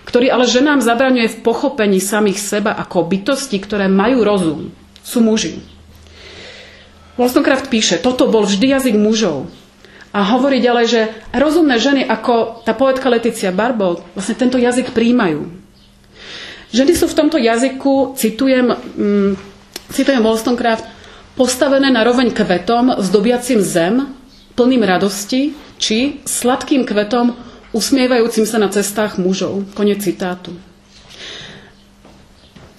ktorý ale ženám zabraňuje v pochopení samých seba ako bytosti, ktoré majú rozum, sú muži. Wollstonecraft píše, toto bol vždy jazyk mužov. A hovorí ďalej, že rozumné ženy ako tá poetka Leticia Barbo vlastne tento jazyk príjmajú. Ženy sú v tomto jazyku, citujem, mm, citujem Wollstonecraft, postavené na roveň kvetom, zdobiacim zem, plným radosti, či sladkým kvetom, usmievajúcim sa na cestách mužov. Konec citátu.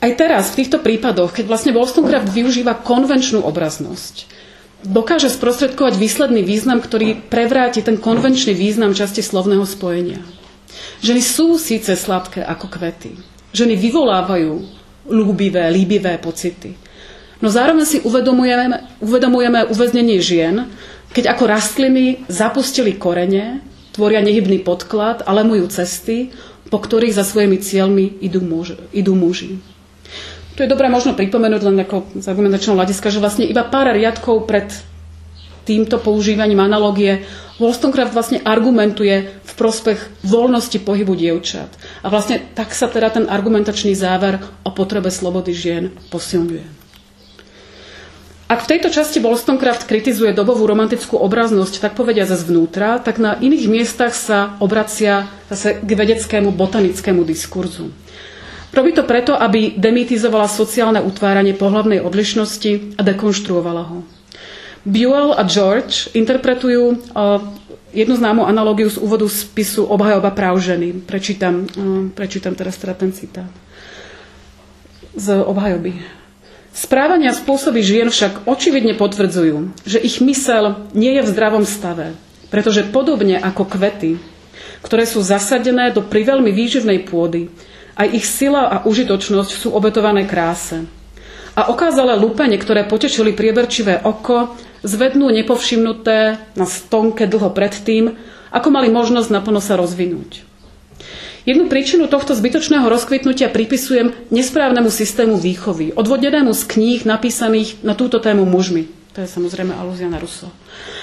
Aj teraz, v týchto prípadoch, keď vlastne Wollstonecraft využíva konvenčnú obraznosť, dokáže sprostredkovať výsledný význam, ktorý prevráti ten konvenčný význam časti slovného spojenia. Ženy sú síce sladké ako kvety. Ženy vyvolávajú ľúbivé, líbivé pocity. No zároveň si uvedomujeme, uvedomujeme uväznenie žien, keď ako rastliny zapustili korene tvoria nehybný podklad a lemujú cesty, po ktorých za svojimi cieľmi idú, muž, idú muži. Tu je dobré možno pripomenúť len ako z argumentačného hľadiska, že vlastne iba pár riadkov pred týmto používaním analogie Wollstonecraft vlastne argumentuje v prospech voľnosti pohybu dievčat. A vlastne tak sa teda ten argumentačný záver o potrebe slobody žien posilňuje. Ak v tejto časti Wollstonecraft kritizuje dobovú romantickú obraznosť, tak povedia zase zvnútra, tak na iných miestach sa obracia zase k vedeckému botanickému diskurzu. Robí to preto, aby demitizovala sociálne utváranie pohlavnej odlišnosti a dekonštruovala ho. Buell a George interpretujú jednu známu analógiu z úvodu spisu Obhajoba práv ženy. Prečítam, prečítam teraz teda ten citát z obhajoby. Správania spôsoby žien však očividne potvrdzujú, že ich mysel nie je v zdravom stave, pretože podobne ako kvety, ktoré sú zasadené do priveľmi výživnej pôdy, aj ich sila a užitočnosť sú obetované kráse. A okázalé lúpenie, ktoré potešili prieberčivé oko, zvednú nepovšimnuté na stonke dlho predtým, ako mali možnosť naplno sa rozvinúť. Jednu príčinu tohto zbytočného rozkvitnutia pripisujem nesprávnemu systému výchovy, odvodenému z kníh napísaných na túto tému mužmi. To je samozrejme alúzia na Ruso.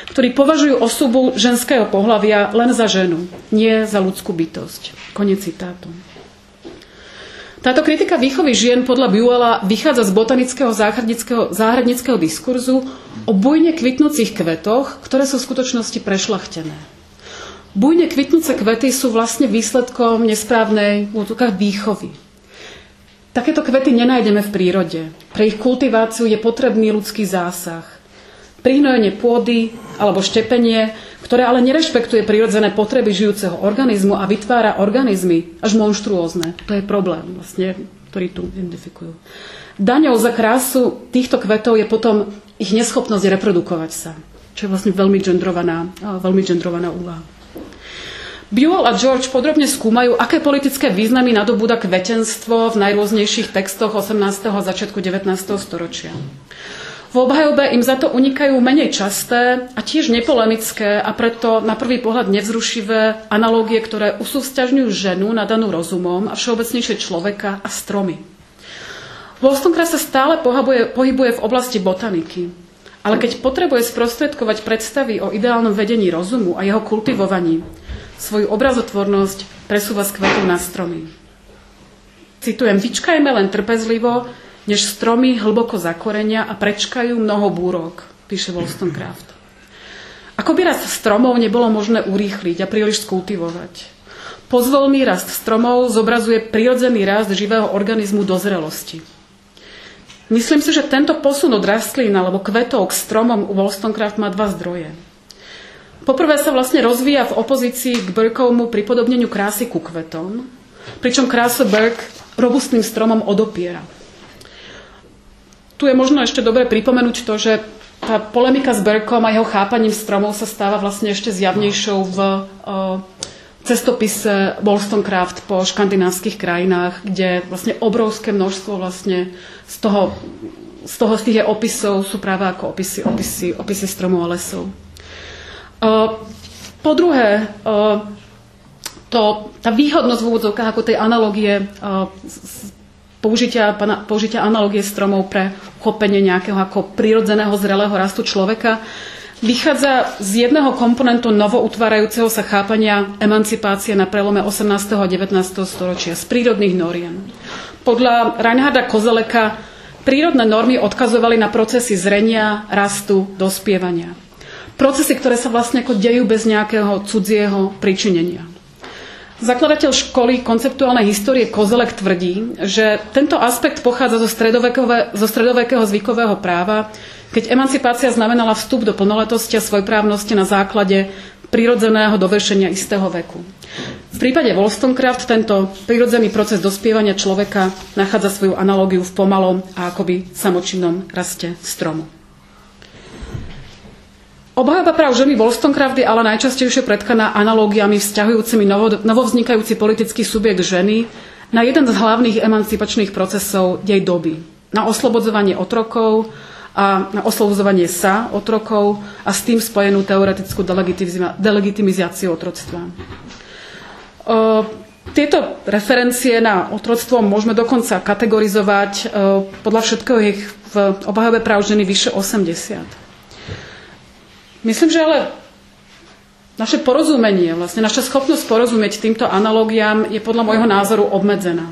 Ktorí považujú osobu ženského pohľavia len za ženu, nie za ľudskú bytosť. Konec citátu. Táto kritika výchovy žien podľa Buella vychádza z botanického záhradnického, záhradnického diskurzu o bujne kvitnúcich kvetoch, ktoré sú v skutočnosti prešlachtené. Bujne kvitnúce kvety sú vlastne výsledkom nesprávnej výchovy. Takéto kvety nenájdeme v prírode. Pre ich kultiváciu je potrebný ľudský zásah. Prihnojenie pôdy alebo štepenie, ktoré ale nerešpektuje prirodzené potreby žijúceho organizmu a vytvára organizmy až monštruózne. To je problém, vlastne, ktorý tu identifikujú. Daňou za krásu týchto kvetov je potom ich neschopnosť reprodukovať sa, čo je vlastne veľmi gendrovaná, veľmi gendrovaná úvaha. Buell a George podrobne skúmajú, aké politické významy nadobúda kvetenstvo v najrôznejších textoch 18. a začiatku 19. storočia. V obhajobe im za to unikajú menej časté a tiež nepolemické a preto na prvý pohľad nevzrušivé analógie, ktoré usúvzťažňujú ženu nadanú rozumom a všeobecnejšie človeka a stromy. Wollstonecraft sa stále pohybuje, pohybuje v oblasti botaniky, ale keď potrebuje sprostredkovať predstavy o ideálnom vedení rozumu a jeho kultivovaní, svoju obrazotvornosť presúva z kvetov na stromy. Citujem, vyčkajme len trpezlivo, než stromy hlboko zakorenia a prečkajú mnoho búrok, píše Wollstonecraft. Ako by rast stromov nebolo možné urýchliť a príliš skultivovať. Pozvolný rast stromov zobrazuje prirodzený rast živého organizmu do zrelosti. Myslím si, že tento posun od rastlín alebo kvetov k stromom u Wollstonecraft má dva zdroje. Poprvé sa vlastne rozvíja v opozícii k Burkovmu pripodobneniu krásy ku kvetom, pričom krásu Burke robustným stromom odopiera. Tu je možno ešte dobre pripomenúť to, že tá polemika s Burkom a jeho chápaním stromov sa stáva vlastne ešte zjavnejšou v uh, cestopise Wollstonecraft po škandinávskych krajinách, kde vlastne obrovské množstvo vlastne z toho, z toho z tých opisov sú práve ako opisy, opisy, opisy stromov a lesov. Po druhé, uh, to, tá výhodnosť v úvodzovkách ako tej analogie použitia, použitia analogie stromov pre chopenie nejakého ako prirodzeného zrelého rastu človeka vychádza z jedného komponentu novoutvárajúceho sa chápania emancipácie na prelome 18. a 19. storočia z prírodných noriem. Podľa Reinharda Kozeleka prírodné normy odkazovali na procesy zrenia, rastu, dospievania. Procesy, ktoré sa vlastne ako dejú bez nejakého cudzieho pričinenia. Zakladateľ školy konceptuálnej histórie Kozelek tvrdí, že tento aspekt pochádza zo zo stredovekého zvykového práva, keď emancipácia znamenala vstup do plnoletosti a svojprávnosti na základe prirodzeného dovršenia istého veku. V prípade Wollstonecraft tento prirodzený proces dospievania človeka nachádza svoju analógiu v pomalom a akoby samočinnom raste stromu. Obhajoba práv ženy Wollstonecraft je ale najčastejšie predkaná analógiami vzťahujúcimi novo, novovznikajúci politický subjekt ženy na jeden z hlavných emancipačných procesov jej doby. Na oslobodzovanie otrokov, a na oslovuzovanie sa otrokov a s tým spojenú teoretickú delegitimizáciu otroctva. Tieto referencie na otroctvo môžeme dokonca kategorizovať podľa všetkého ich v obhajobe práv ženy vyše 80. Myslím, že ale naše porozumenie, vlastne naša schopnosť porozumieť týmto analógiám je podľa môjho názoru obmedzená.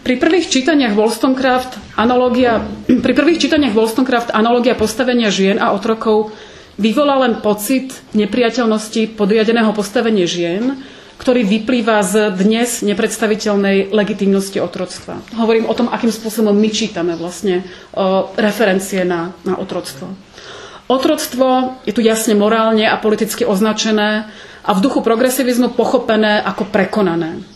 Pri prvých čítaniach Wollstonecraft analogia, pri prvých čítaniach Wollstonecraft analogia postavenia žien a otrokov vyvolá len pocit nepriateľnosti podriadeného postavenia žien, ktorý vyplýva z dnes nepredstaviteľnej legitimnosti otroctva. Hovorím o tom, akým spôsobom my čítame vlastne o, referencie na, na otroctvo. Otroctvo je tu jasne morálne a politicky označené a v duchu progresivizmu pochopené ako prekonané.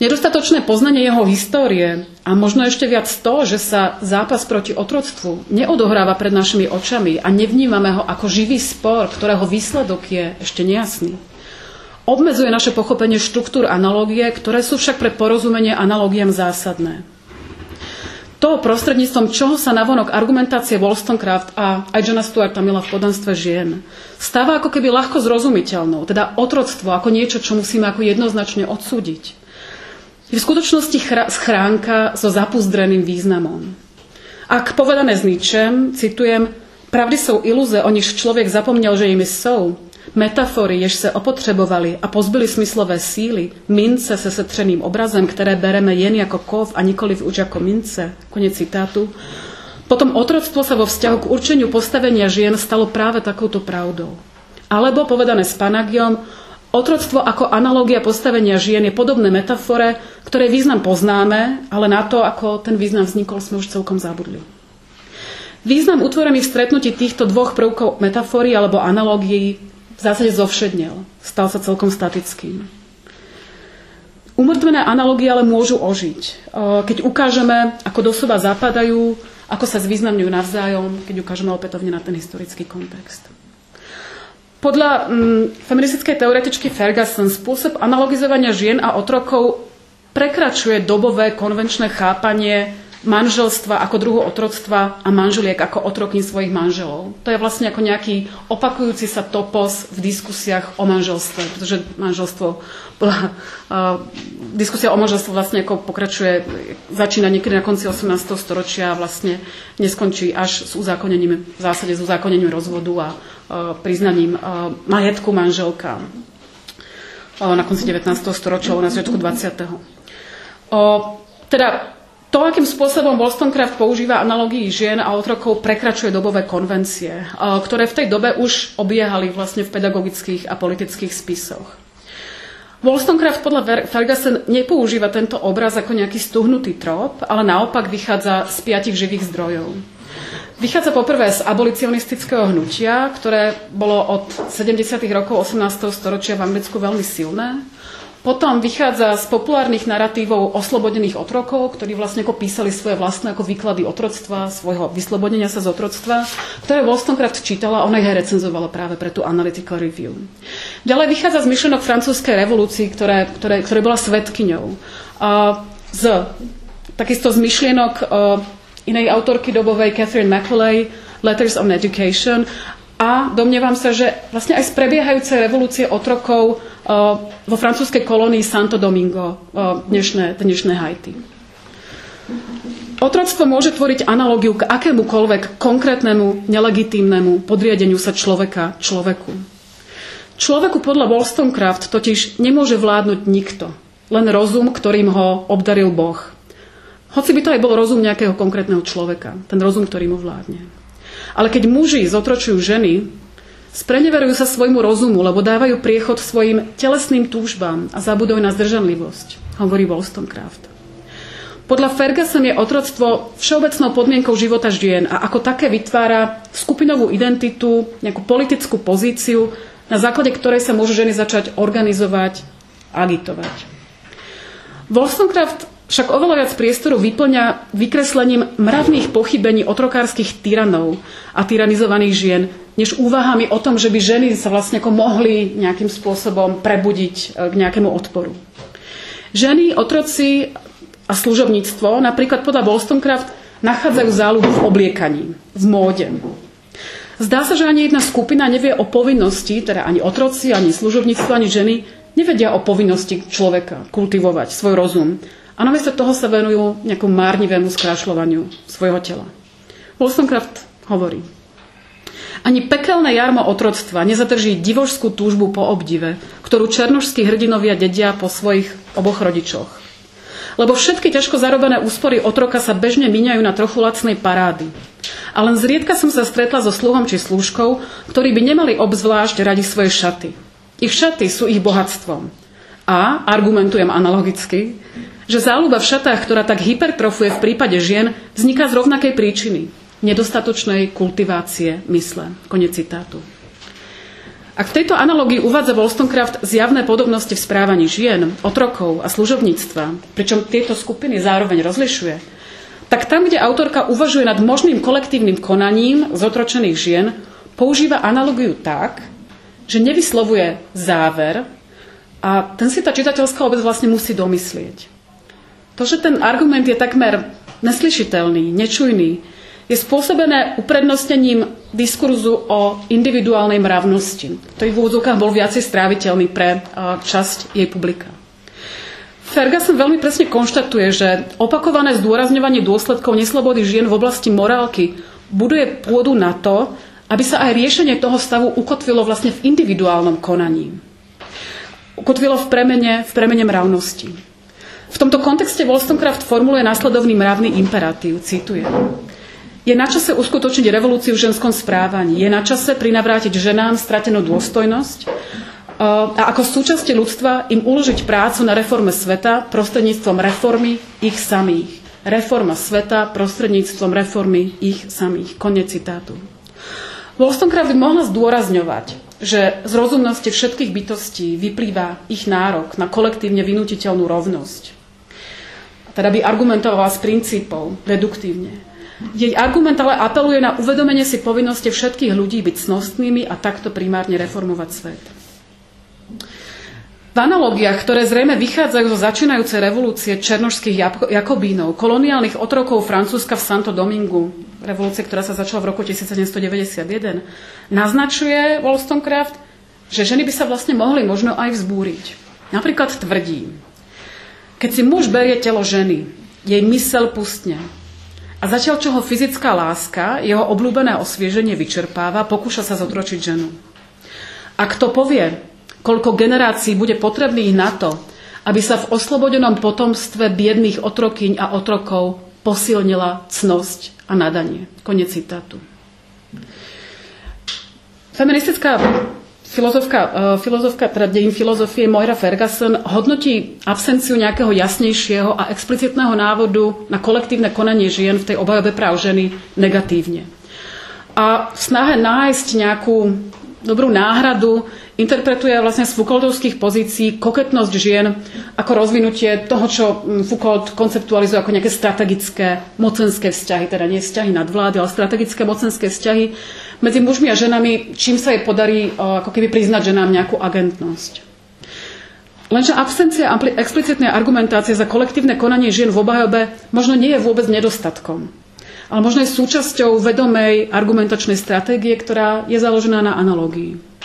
Nedostatočné poznanie jeho histórie a možno ešte viac to, že sa zápas proti otroctvu neodohráva pred našimi očami a nevnímame ho ako živý spor, ktorého výsledok je ešte nejasný. Obmedzuje naše pochopenie štruktúr analógie, ktoré sú však pre porozumenie analógiám zásadné. To prostredníctvom čoho sa navonok argumentácie Wollstonecraft a aj Johna Stuarta Milla v podanstve žien stáva ako keby ľahko zrozumiteľnou, teda otroctvo ako niečo, čo musíme ako jednoznačne odsúdiť je v skutočnosti schránka so zapuzdreným významom. Ak povedané s ničem, citujem, pravdy jsou iluze, o nichž člověk zapomněl, že jimi jsou, metafory, jež se opotřebovali a pozbyli smyslové síly, mince se setřeným obrazem, které bereme jen jako kov a nikoliv už jako mince, konec citátu, potom otroctvo sa vo vzťahu k určeniu postavenia žien stalo práve takouto pravdou. Alebo, povedané s Panagiom, Otroctvo ako analógia postavenia žien je podobné metafore, ktoré význam poznáme, ale na to, ako ten význam vznikol, sme už celkom zabudli. Význam utvorený v stretnutí týchto dvoch prvkov metafory alebo analógií v zásade zovšednel. Stal sa celkom statickým. Umrtvené analogie ale môžu ožiť. Keď ukážeme, ako do seba zapadajú, ako sa zvýznamňujú navzájom, keď ukážeme opätovne na ten historický kontext. Podľa mm, feministickej teoretičky Ferguson spôsob analogizovania žien a otrokov prekračuje dobové konvenčné chápanie manželstva ako druhu otroctva a manželiek ako otrokní svojich manželov. To je vlastne ako nejaký opakujúci sa topos v diskusiách o manželstve, pretože manželstvo bola, uh, diskusia o manželstve vlastne ako pokračuje, začína niekedy na konci 18. storočia a vlastne neskončí až s uzákonením, v zásade s uzákonením rozvodu a uh, priznaním uh, majetku manželka na konci 19. storočia na začiatku 20. Uh, teda To, akým spôsobom Wollstonecraft používa analógii žien a otrokov, prekračuje dobové konvencie, ktoré v tej dobe už obiehali vlastne v pedagogických a politických spisoch. Wollstonecraft podľa Ferguson nepoužíva tento obraz ako nejaký stuhnutý trop, ale naopak vychádza z piatich živých zdrojov. Vychádza poprvé z abolicionistického hnutia, ktoré bolo od 70. rokov 18. storočia v Anglicku veľmi silné. Potom vychádza z populárnych narratívov oslobodených otrokov, ktorí vlastne ako písali svoje vlastné ako výklady otroctva, svojho vyslobodenia sa z otroctva, ktoré Wollstonecraft čítala a ona ich aj recenzovala práve pre tú Analytical Review. Ďalej vychádza z myšlenok francúzskej revolúcii, ktoré, ktoré, ktoré bola svetkyňou. A z, takisto z myšlienok inej autorky dobovej Catherine McAuley, Letters on Education a domnievam sa, že vlastne aj z prebiehajúcej revolúcie otrokov vo francúzskej kolónii Santo Domingo, dnešné, dnešné Haiti. Otroctvo môže tvoriť analogiu k akémukoľvek konkrétnemu, nelegitímnemu podriadeniu sa človeka človeku. Človeku podľa Wollstonecraft totiž nemôže vládnuť nikto, len rozum, ktorým ho obdaril Boh. Hoci by to aj bol rozum nejakého konkrétneho človeka, ten rozum, ktorý mu vládne. Ale keď muži zotročujú ženy, spreneverujú sa svojmu rozumu, lebo dávajú priechod svojim telesným túžbám a zabudujú na zdržanlivosť, hovorí Wollstonecraft. Podľa Ferguson je otroctvo všeobecnou podmienkou života žien a ako také vytvára skupinovú identitu, nejakú politickú pozíciu, na základe ktorej sa môžu ženy začať organizovať, agitovať. Wollstonecraft však oveľa viac priestoru vyplňa vykreslením mravných pochybení otrokárskych tyranov a tyranizovaných žien, než úvahami o tom, že by ženy sa vlastne ako mohli nejakým spôsobom prebudiť e, k nejakému odporu. Ženy, otroci a služobníctvo napríklad podľa Wollstonecraft nachádzajú záľubu v obliekaní, v móde. Zdá sa, že ani jedna skupina nevie o povinnosti, teda ani otroci, ani služobníctvo, ani ženy, nevedia o povinnosti človeka kultivovať svoj rozum a namiesto toho sa venujú nejakú márnivému skrášľovaniu svojho tela. Wollstonecraft hovorí, ani pekelné jarmo otroctva nezadrží divožskú túžbu po obdive, ktorú černožskí hrdinovia dedia po svojich oboch rodičoch. Lebo všetky ťažko zarobené úspory otroka sa bežne míňajú na trochu lacnej parády. A len zriedka som sa stretla so sluhom či slúžkou, ktorí by nemali obzvlášť radi svoje šaty. Ich šaty sú ich bohatstvom. A, argumentujem analogicky, že záľuba v šatách, ktorá tak hypertrofuje v prípade žien, vzniká z rovnakej príčiny nedostatočnej kultivácie mysle. Konec citátu. Ak v tejto analógii uvádza Wollstonecraft zjavné podobnosti v správaní žien, otrokov a služobníctva, pričom tieto skupiny zároveň rozlišuje, tak tam, kde autorka uvažuje nad možným kolektívnym konaním zotročených žien, používa analogiu tak, že nevyslovuje záver a ten si tá čitateľská obec vlastne musí domyslieť. To, že ten argument je takmer neslyšiteľný, nečujný, je spôsobené uprednostnením diskurzu o individuálnej mravnosti, ktorý v úvodzovkách bol viacej stráviteľný pre časť jej publika. Ferguson veľmi presne konštatuje, že opakované zdôrazňovanie dôsledkov neslobody žien v oblasti morálky buduje pôdu na to, aby sa aj riešenie toho stavu ukotvilo vlastne v individuálnom konaní. Ukotvilo v premene, v premene mravnosti. V tomto kontexte Wollstonecraft formuluje následovný mravný imperatív, citujem. Je na čase uskutočniť revolúciu v ženskom správaní. Je na čase prinavrátiť ženám stratenú dôstojnosť e, a ako súčasti ľudstva im uložiť prácu na reforme sveta prostredníctvom reformy ich samých. Reforma sveta prostredníctvom reformy ich samých. Konec citátu. Wollstonecraft by mohla zdôrazňovať, že z rozumnosti všetkých bytostí vyplýva ich nárok na kolektívne vynutiteľnú rovnosť. Teda by argumentovala z princípov, reduktívne. Jej argument ale apeluje na uvedomenie si povinnosti všetkých ľudí byť cnostnými a takto primárne reformovať svet. V analogiách, ktoré zrejme vychádzajú zo začínajúcej revolúcie černožských jakobínov, koloniálnych otrokov Francúzska v Santo Domingu, revolúcie, ktorá sa začala v roku 1791, naznačuje Wollstonecraft, že ženy by sa vlastne mohli možno aj vzbúriť. Napríklad tvrdí, keď si muž berie telo ženy, jej mysel pustne, a zatiaľ, čo ho fyzická láska, jeho obľúbené osvieženie vyčerpáva, pokúša sa zotročiť ženu. A kto povie, koľko generácií bude potrebných na to, aby sa v oslobodenom potomstve biedných otrokyň a otrokov posilnila cnosť a nadanie. Konec citátu. Feministická filozofka, uh, filozofka teda dejin filozofie Moira Ferguson hodnotí absenciu nejakého jasnejšieho a explicitného návodu na kolektívne konanie žien v tej obhajobe práv ženy negatívne. A v snahe nájsť nejakú dobrú náhradu interpretuje vlastne z Foucaultovských pozícií koketnosť žien ako rozvinutie toho, čo mm, Foucault konceptualizuje ako nejaké strategické mocenské vzťahy, teda nie vzťahy nadvlády, ale strategické mocenské vzťahy medzi mužmi a ženami, čím sa jej podarí ako keby priznať ženám nejakú agentnosť. Lenže absencia explicitnej argumentácie za kolektívne konanie žien v obhajobe možno nie je vôbec nedostatkom, ale možno je súčasťou vedomej argumentačnej stratégie, ktorá je založená na analógii.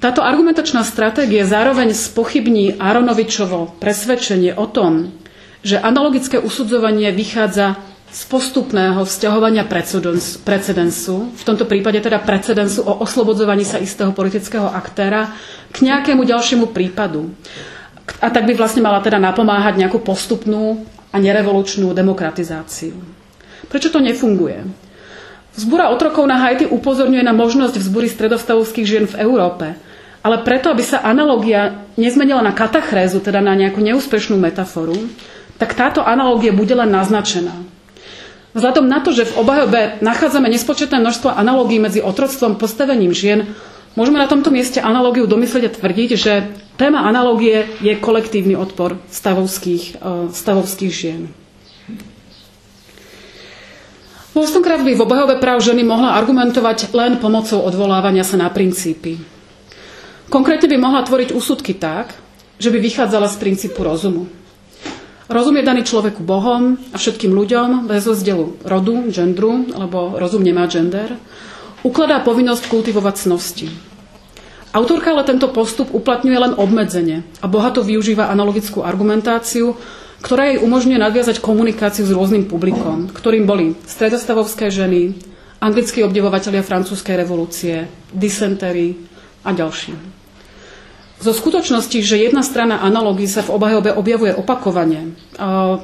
Táto argumentačná stratégia zároveň spochybní Aronovičovo presvedčenie o tom, že analogické usudzovanie vychádza z postupného vzťahovania precedensu, v tomto prípade teda precedensu o oslobodzovaní sa istého politického aktéra, k nejakému ďalšiemu prípadu. A tak by vlastne mala teda napomáhať nejakú postupnú a nerevolučnú demokratizáciu. Prečo to nefunguje? Vzbúra otrokov na Haiti upozorňuje na možnosť vzbury stredostavovských žien v Európe – ale preto, aby sa analogia nezmenila na katachrézu, teda na nejakú neúspešnú metaforu, tak táto analogia bude len naznačená. Vzhľadom na to, že v obhajobe nachádzame nespočetné množstvo analógií medzi otroctvom a postavením žien, môžeme na tomto mieste analógiu domyslieť a tvrdiť, že téma analógie je kolektívny odpor stavovských, e, stavovských žien. Wollstonecraft by v obhajobe práv ženy mohla argumentovať len pomocou odvolávania sa na princípy. Konkrétne by mohla tvoriť úsudky tak, že by vychádzala z princípu rozumu. Rozum je daný človeku Bohom a všetkým ľuďom bez rozdielu rodu, gendru, lebo rozum nemá gender, ukladá povinnosť kultivovať cnosti. Autorka ale tento postup uplatňuje len obmedzenie a bohato využíva analogickú argumentáciu, ktorá jej umožňuje nadviazať komunikáciu s rôznym publikom, ktorým boli stredostavovské ženy, anglickí obdivovatelia francúzskej revolúcie, disentery a ďalší. Zo skutočnosti, že jedna strana analógií sa v obhajobe objavuje opakovane, a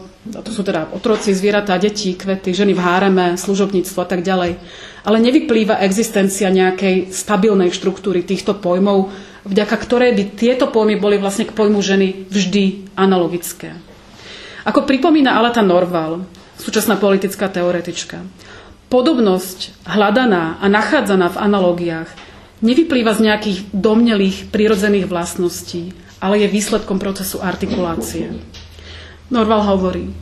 to sú teda otroci, zvieratá, deti, kvety, ženy v háreme, služobníctvo a tak ďalej, ale nevyplýva existencia nejakej stabilnej štruktúry týchto pojmov, vďaka ktorej by tieto pojmy boli vlastne k pojmu ženy vždy analogické. Ako pripomína Aleta Norval, súčasná politická teoretička, podobnosť hľadaná a nachádzaná v analógiách nevyplýva z nejakých domnelých prirodzených vlastností, ale je výsledkom procesu artikulácie. Norval hovorí,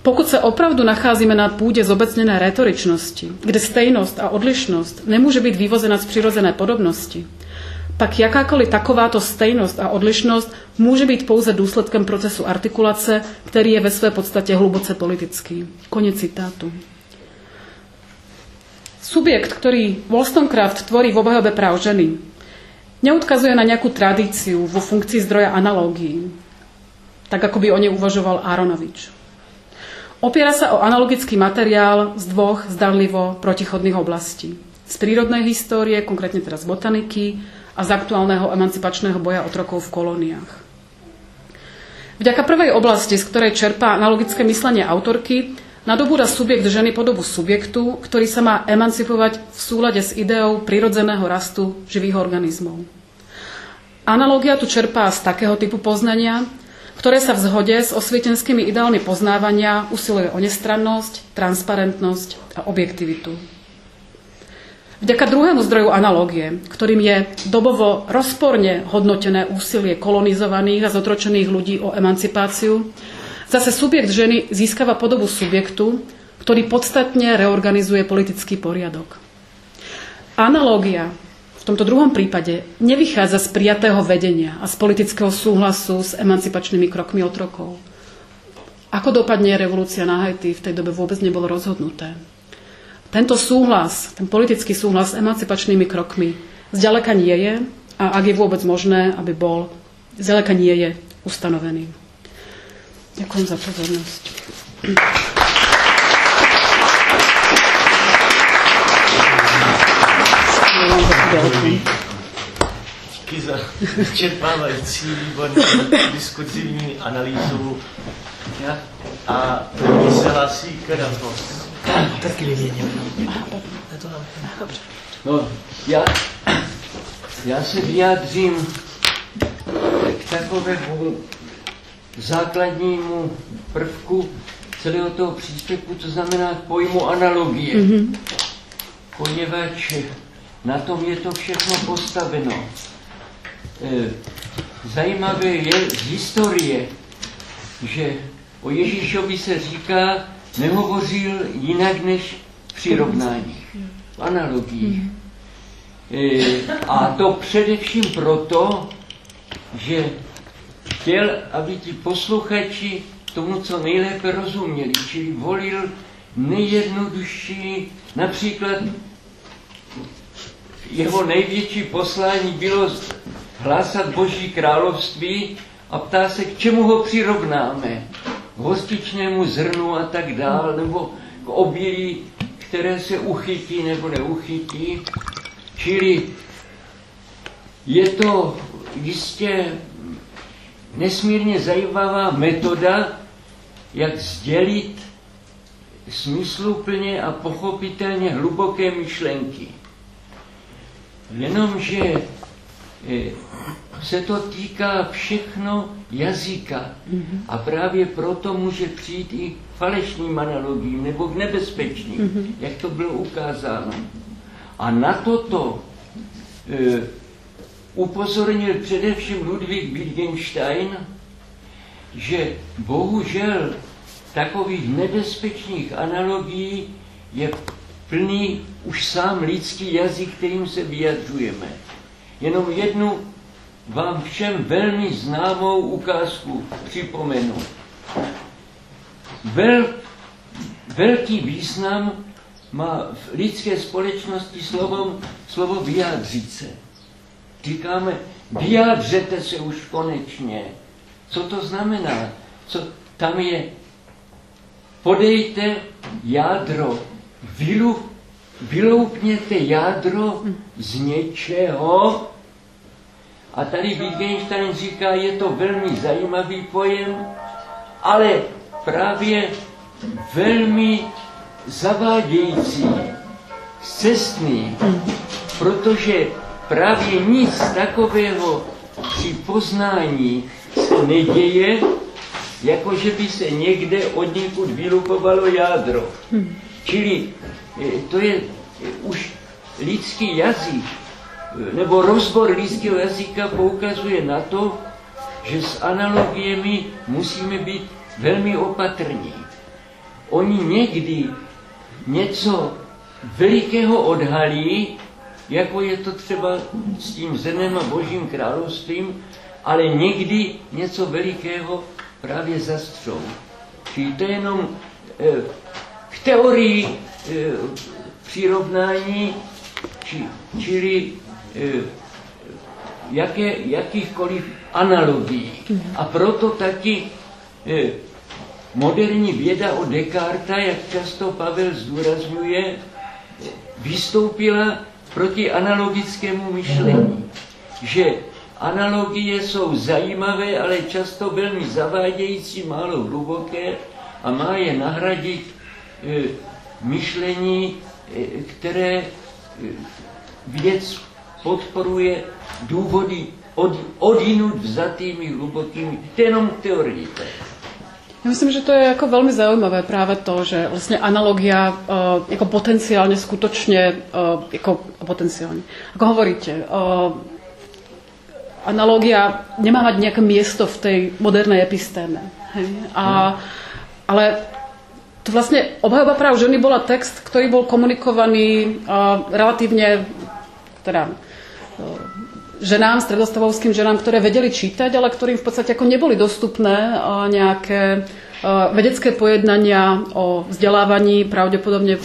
pokud sa opravdu nacházíme na půdě zobecnené retoričnosti, kde stejnosť a odlišnosť nemôže byť vyvozená z prirodzené podobnosti, pak jakákoliv takováto stejnosť a odlišnosť môže byť pouze dôsledkom procesu artikulace, ktorý je ve své podstate hluboce politický. Konec citátu. Subjekt, ktorý Wollstonecraft tvorí v obhajobe práv ženy, neodkazuje na nejakú tradíciu vo funkcii zdroja analógií, tak ako by o nej uvažoval Aronovič. Opiera sa o analogický materiál z dvoch zdarlivo protichodných oblastí. Z prírodnej histórie, konkrétne teraz botaniky, a z aktuálneho emancipačného boja otrokov v kolóniách. Vďaka prvej oblasti, z ktorej čerpá analogické myslenie autorky, Nadobúda subjekt ženy podobu subjektu, ktorý sa má emancipovať v súlade s ideou prirodzeného rastu živých organizmov. Analogia tu čerpá z takého typu poznania, ktoré sa v zhode s osvietenskými ideálmi poznávania usiluje o nestrannosť, transparentnosť a objektivitu. Vďaka druhému zdroju analógie, ktorým je dobovo rozporne hodnotené úsilie kolonizovaných a zotročených ľudí o emancipáciu, Zase subjekt ženy získava podobu subjektu, ktorý podstatne reorganizuje politický poriadok. Analógia v tomto druhom prípade nevychádza z prijatého vedenia a z politického súhlasu s emancipačnými krokmi otrokov. Ako dopadne revolúcia na Haiti, v tej dobe vôbec nebolo rozhodnuté. Tento súhlas, ten politický súhlas s emancipačnými krokmi zďaleka nie je a ak je vôbec možné, aby bol, zďaleka nie je ustanovený. Ďakujem za pozornosť. Díky za vyčerpávající, výbornou diskuzivní analýzu. Ja? A první se hlásí Karafos. Taky vyměníme. No, já, já se vyjádřím k takovému základnímu prvku celého toho příspěvku, co znamená k pojmu analogie. Mm-hmm. Poněvadž na tom je to všechno postaveno. E, zajímavé je z historie, že o Ježíšovi se říká, nehovořil jinak než v přirovnáních, v analogiích. E, a to především proto, že chtěl, aby ti posluchači tomu co nejlépe rozuměli, čili volil nejjednodušší, například jeho největší poslání bylo hlásat Boží království a ptá se, k čemu ho přirovnáme. Hostičnému zrnu a tak dál, nebo k obilí, které se uchytí nebo neuchytí. Čili je to jistě nesmírně zajímavá metoda, jak sdělit smysluplně a pochopitelně hluboké myšlenky. Jenomže eh, se to týká všechno jazyka a právě proto může přijít i falešným analogiím nebo k nebezpečným, jak to bylo ukázáno. A na toto e, upozornil především Ludwig Wittgenstein, že bohužel takových nebezpečných analogií je plný už sám lidský jazyk, kterým se vyjadřujeme. Jenom jednu vám všem velmi známou ukázku připomenu. Vel, velký význam má v lidské společnosti slovo, slovo vyjádřit se. Říkáme, vyjádřete se už konečně. Co to znamená? Co tam je? Podejte jádro, vylup, vyloupněte jádro z něčeho, a tady Wittgenstein říká, je to velmi zajímavý pojem, ale právě velmi zavádějící, cestný, protože právě nic takového při poznání se neděje, jako že by se někde od někud vylupovalo jádro. Čili eh, to je eh, už lidský jazyk, eh, nebo rozbor lidského jazyka poukazuje na to, že s analogiemi musíme být velmi opatrní. Oni někdy něco velikého odhalí, jako je to třeba s tím zrnem a božím královstvím, ale někdy něco velikého právě zastřou. Čili to je jenom eh, k teorii eh, přirovnání, či, čili eh, jaké, jakýchkoliv analogií. A proto taky moderní věda o Descartes, jak často Pavel zdůrazňuje, vystoupila proti analogickému myšlení. Že analogie jsou zajímavé, ale často velmi zavádějící, málo hluboké a má je nahradit e, myšlení, e, které e, věc podporuje důvody od, odinut vzatými hlubokými, jenom teorii. Ja myslím, že to je ako veľmi zaujímavé práve to, že vlastne analogia uh, ako potenciálne skutočne, uh, ako potenciálne, ako hovoríte, uh, analogia nemá mať nejaké miesto v tej modernej epistéme. Hej? A, ale to vlastne obhajoba práv ženy bola text, ktorý bol komunikovaný uh, relatívne teda, ženám, stredostavovským ženám, ktoré vedeli čítať, ale ktorým v podstate ako neboli dostupné nejaké vedecké pojednania o vzdelávaní, pravdepodobne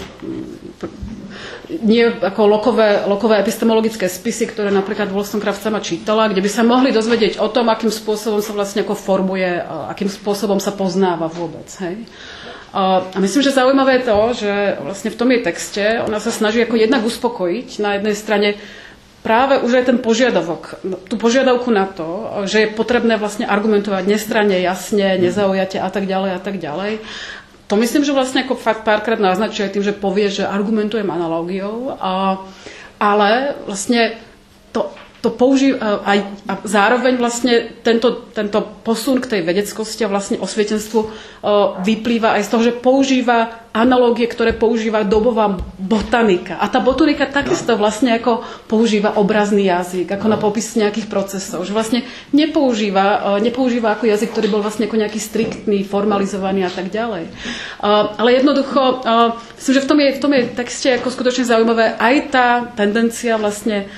nie ako lokové, lokové epistemologické spisy, ktoré napríklad Wollstonecraft sama čítala, kde by sa mohli dozvedieť o tom, akým spôsobom sa vlastne ako formuje, akým spôsobom sa poznáva vôbec. Hej. A myslím, že zaujímavé je to, že vlastne v tom jej texte ona sa snaží ako jednak uspokojiť na jednej strane práve už aj ten požiadavok, tú požiadavku na to, že je potrebné vlastne argumentovať nestranne, jasne, nezaujate a tak ďalej a tak ďalej. To myslím, že vlastne ako fakt párkrát naznačuje tým, že povie, že argumentujem analógiou, a, ale vlastne to to použi- a, a zároveň vlastne tento, tento posun k tej vedeckosti a vlastne osvietenstvu vyplýva aj z toho, že používa analógie, ktoré používa dobová botanika. A tá botanika takisto vlastne ako používa obrazný jazyk, ako na popis nejakých procesov. Že vlastne nepoužíva, nepoužíva ako jazyk, ktorý bol vlastne ako nejaký striktný, formalizovaný a tak ďalej. Ale jednoducho, myslím, že v tom je, v tom je texte ako skutočne zaujímavé aj tá tendencia vlastne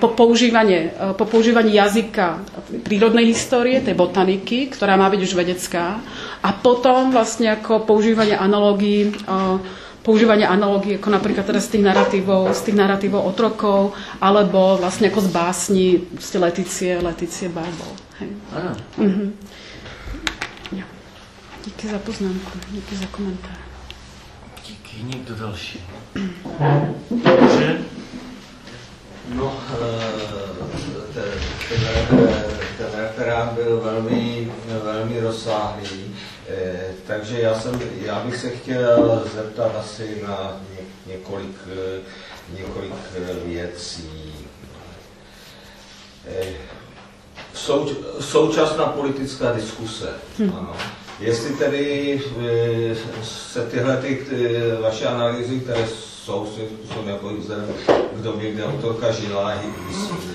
po používanie, po používaní jazyka prírodnej histórie, tej botaniky, ktorá má byť už vedecká, a potom vlastne ako používanie analógií používanie analógií, ako napríklad teraz z tých narratívov, z tých narratívov otrokov, alebo vlastne ako z básni, ste Letície, Letície Bible. Hej. Mhm. Ja. Díky za poznámku, díky za komentár. Díky, někdo další. Dobře. No, eh, ten, ten, ten referát byl velmi, velmi rozsáhlý, takže já, jsem, já bych se chtěl zeptat asi na několik, eh, několik věcí. Souč, současná politická diskuse, hm. ano. Jestli tedy se tyhle ty, vaše analýzy, které jsou svým způsobem jako k době, kde autorka žila,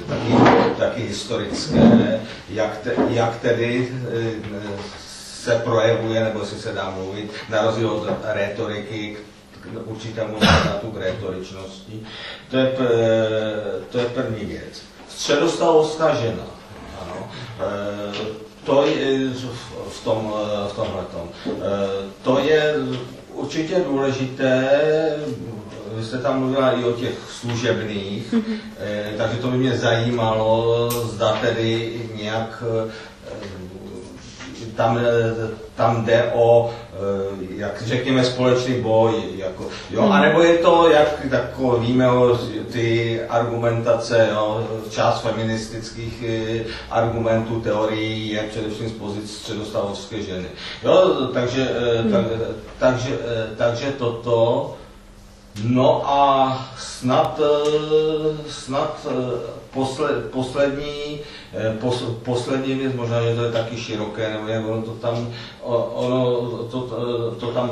taky, taky historické, jak, te, jak tedy eh, se projevuje, nebo jestli se dá mluvit, na rozdíl od retoriky, k určitému návratu k retoričnosti. To je, to je první věc. Středostavovská žena. Ano. Eh, to je v, tom, v tomhletom. Eh, to je určitě důležité vy jste tam mluvila i o těch služebných, mm-hmm. eh, takže to by mě zajímalo, zda tedy nějak eh, tam, eh, tam jde o, eh, jak řekněme, společný boj. Jako, jo? A nebo je to, jak tak víme o ty argumentace, jo? část feministických argumentů, teorií je především z pozic středostavovské ženy. Jo? Takže, hmm. tak, takže, takže toto No a snad, snad posled, poslední, eh, pos, poslední věc, možná, že to je taky široké, nebo jak ono to tam, ono to, to, to tam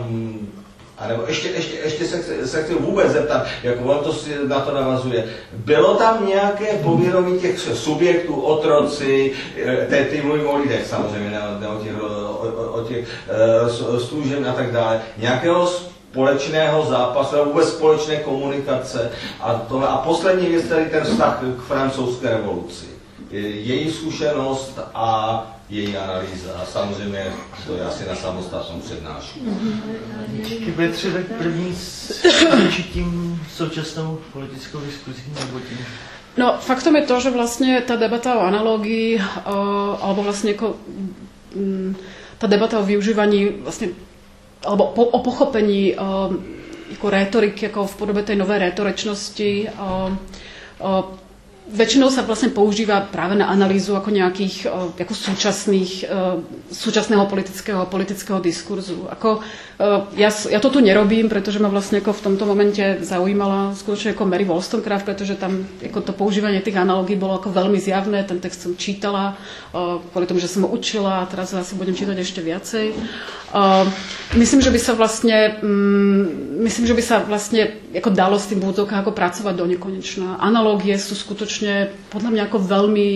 a nebo ještě, ještě, ještě se, se chci vůbec zeptat, jak ono to na to navazuje. Bylo tam nějaké povědomí těch subjektů, otroci, te, ty mluvím o lidech samozřejmě, ne, ne o těch, o, o, o těch uh, služeb a tak dále, nějakého společného zápasu a vůbec společné komunikace. A, tohle. a poslední věc, tady ten vztah k francouzské revoluci. Její zkušenost a její analýza. A samozřejmě to je asi na samostatnou přednášku. Díky Petře, tak první s tím současnou politickou diskuzí nebo tím No, faktom je to, že vlastne tá debata o analógii, alebo vlastne ako, tá debata o využívaní vlastne alebo po, o pochopení uh, jako rétoriky jako v podobě té nové rétorečnosti uh, uh, Väčšinou sa vlastne používa práve na analýzu ako nejakých ako súčasných, súčasného politického, politického diskurzu. Ako, ja, ja to tu nerobím, pretože ma vlastne ako v tomto momente zaujímala skutočne ako Mary Wollstonecraft, pretože tam ako to používanie tých analógií bolo ako veľmi zjavné. Ten text som čítala, kvôli tomu, že som ho učila a teraz asi budem čítať ešte viacej. Myslím, že by sa vlastne, mm, myslím, že by sa vlastne ako dalo s tým v ako pracovať do nekonečna. Analógie sú skutočne podľa mňa ako veľmi,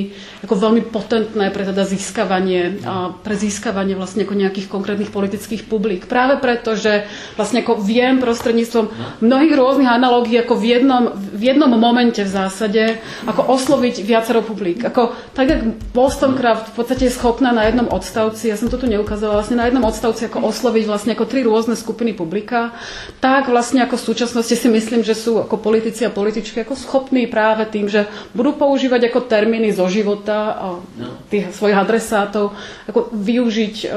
ako veľmi potentné pre teda získavanie, pre získavanie vlastne ako nejakých konkrétnych politických publik. Práve preto, že vlastne ako viem prostredníctvom mnohých rôznych analógií ako v jednom, v jednom momente v zásade ako osloviť viacero publik. Ako, tak, jak Wollstonecraft v podstate je schopná na jednom odstavci, ja som to tu neukázala, vlastne na jednom odstavci ako osloviť vlastne ako tri rôzne skupiny publika, tak vlastne ako v súčasnosti si myslím, že sú ako politici a političky ako schopní práve tým, že budú používať ako termíny zo života No. tých svojich adresátov, ako využiť, e,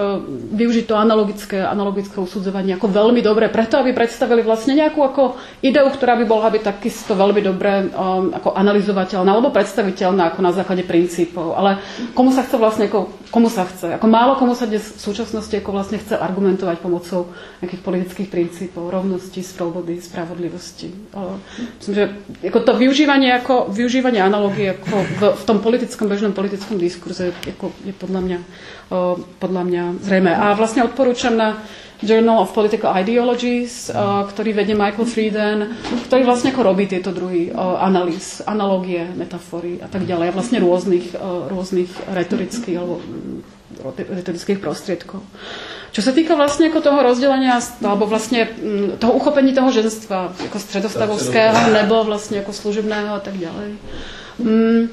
využiť to analogické, analogické usudzovanie ako veľmi dobre, preto aby predstavili vlastne nejakú ako ideu, ktorá by bola by takisto veľmi dobre um, ako analyzovateľná alebo predstaviteľná ako na základe princípov. Ale komu sa chce vlastne, ako, komu sa chce, ako málo komu sa dnes v súčasnosti ako vlastne chce argumentovať pomocou nejakých politických princípov, rovnosti, slobody, spravodlivosti. O, Myslím, že ako to využívanie, ako, využívanie analogie ako v, v tom politickom, bežnom politickom diskurze ako je podľa mňa, podľa mňa zrejme. A vlastne odporúčam na Journal of Political Ideologies, ktorý vedie Michael Frieden, ktorý vlastne ako robí tieto druhy analýz, analógie, metafory a tak ďalej, vlastne rôznych, rôznych retorických alebo mm, retorických prostriedkov. Čo sa týka vlastne ako toho rozdelenia, alebo vlastne mm, toho uchopení toho ženstva, ako stredostavovského, nebo vlastne ako služebného a tak ďalej. Mm,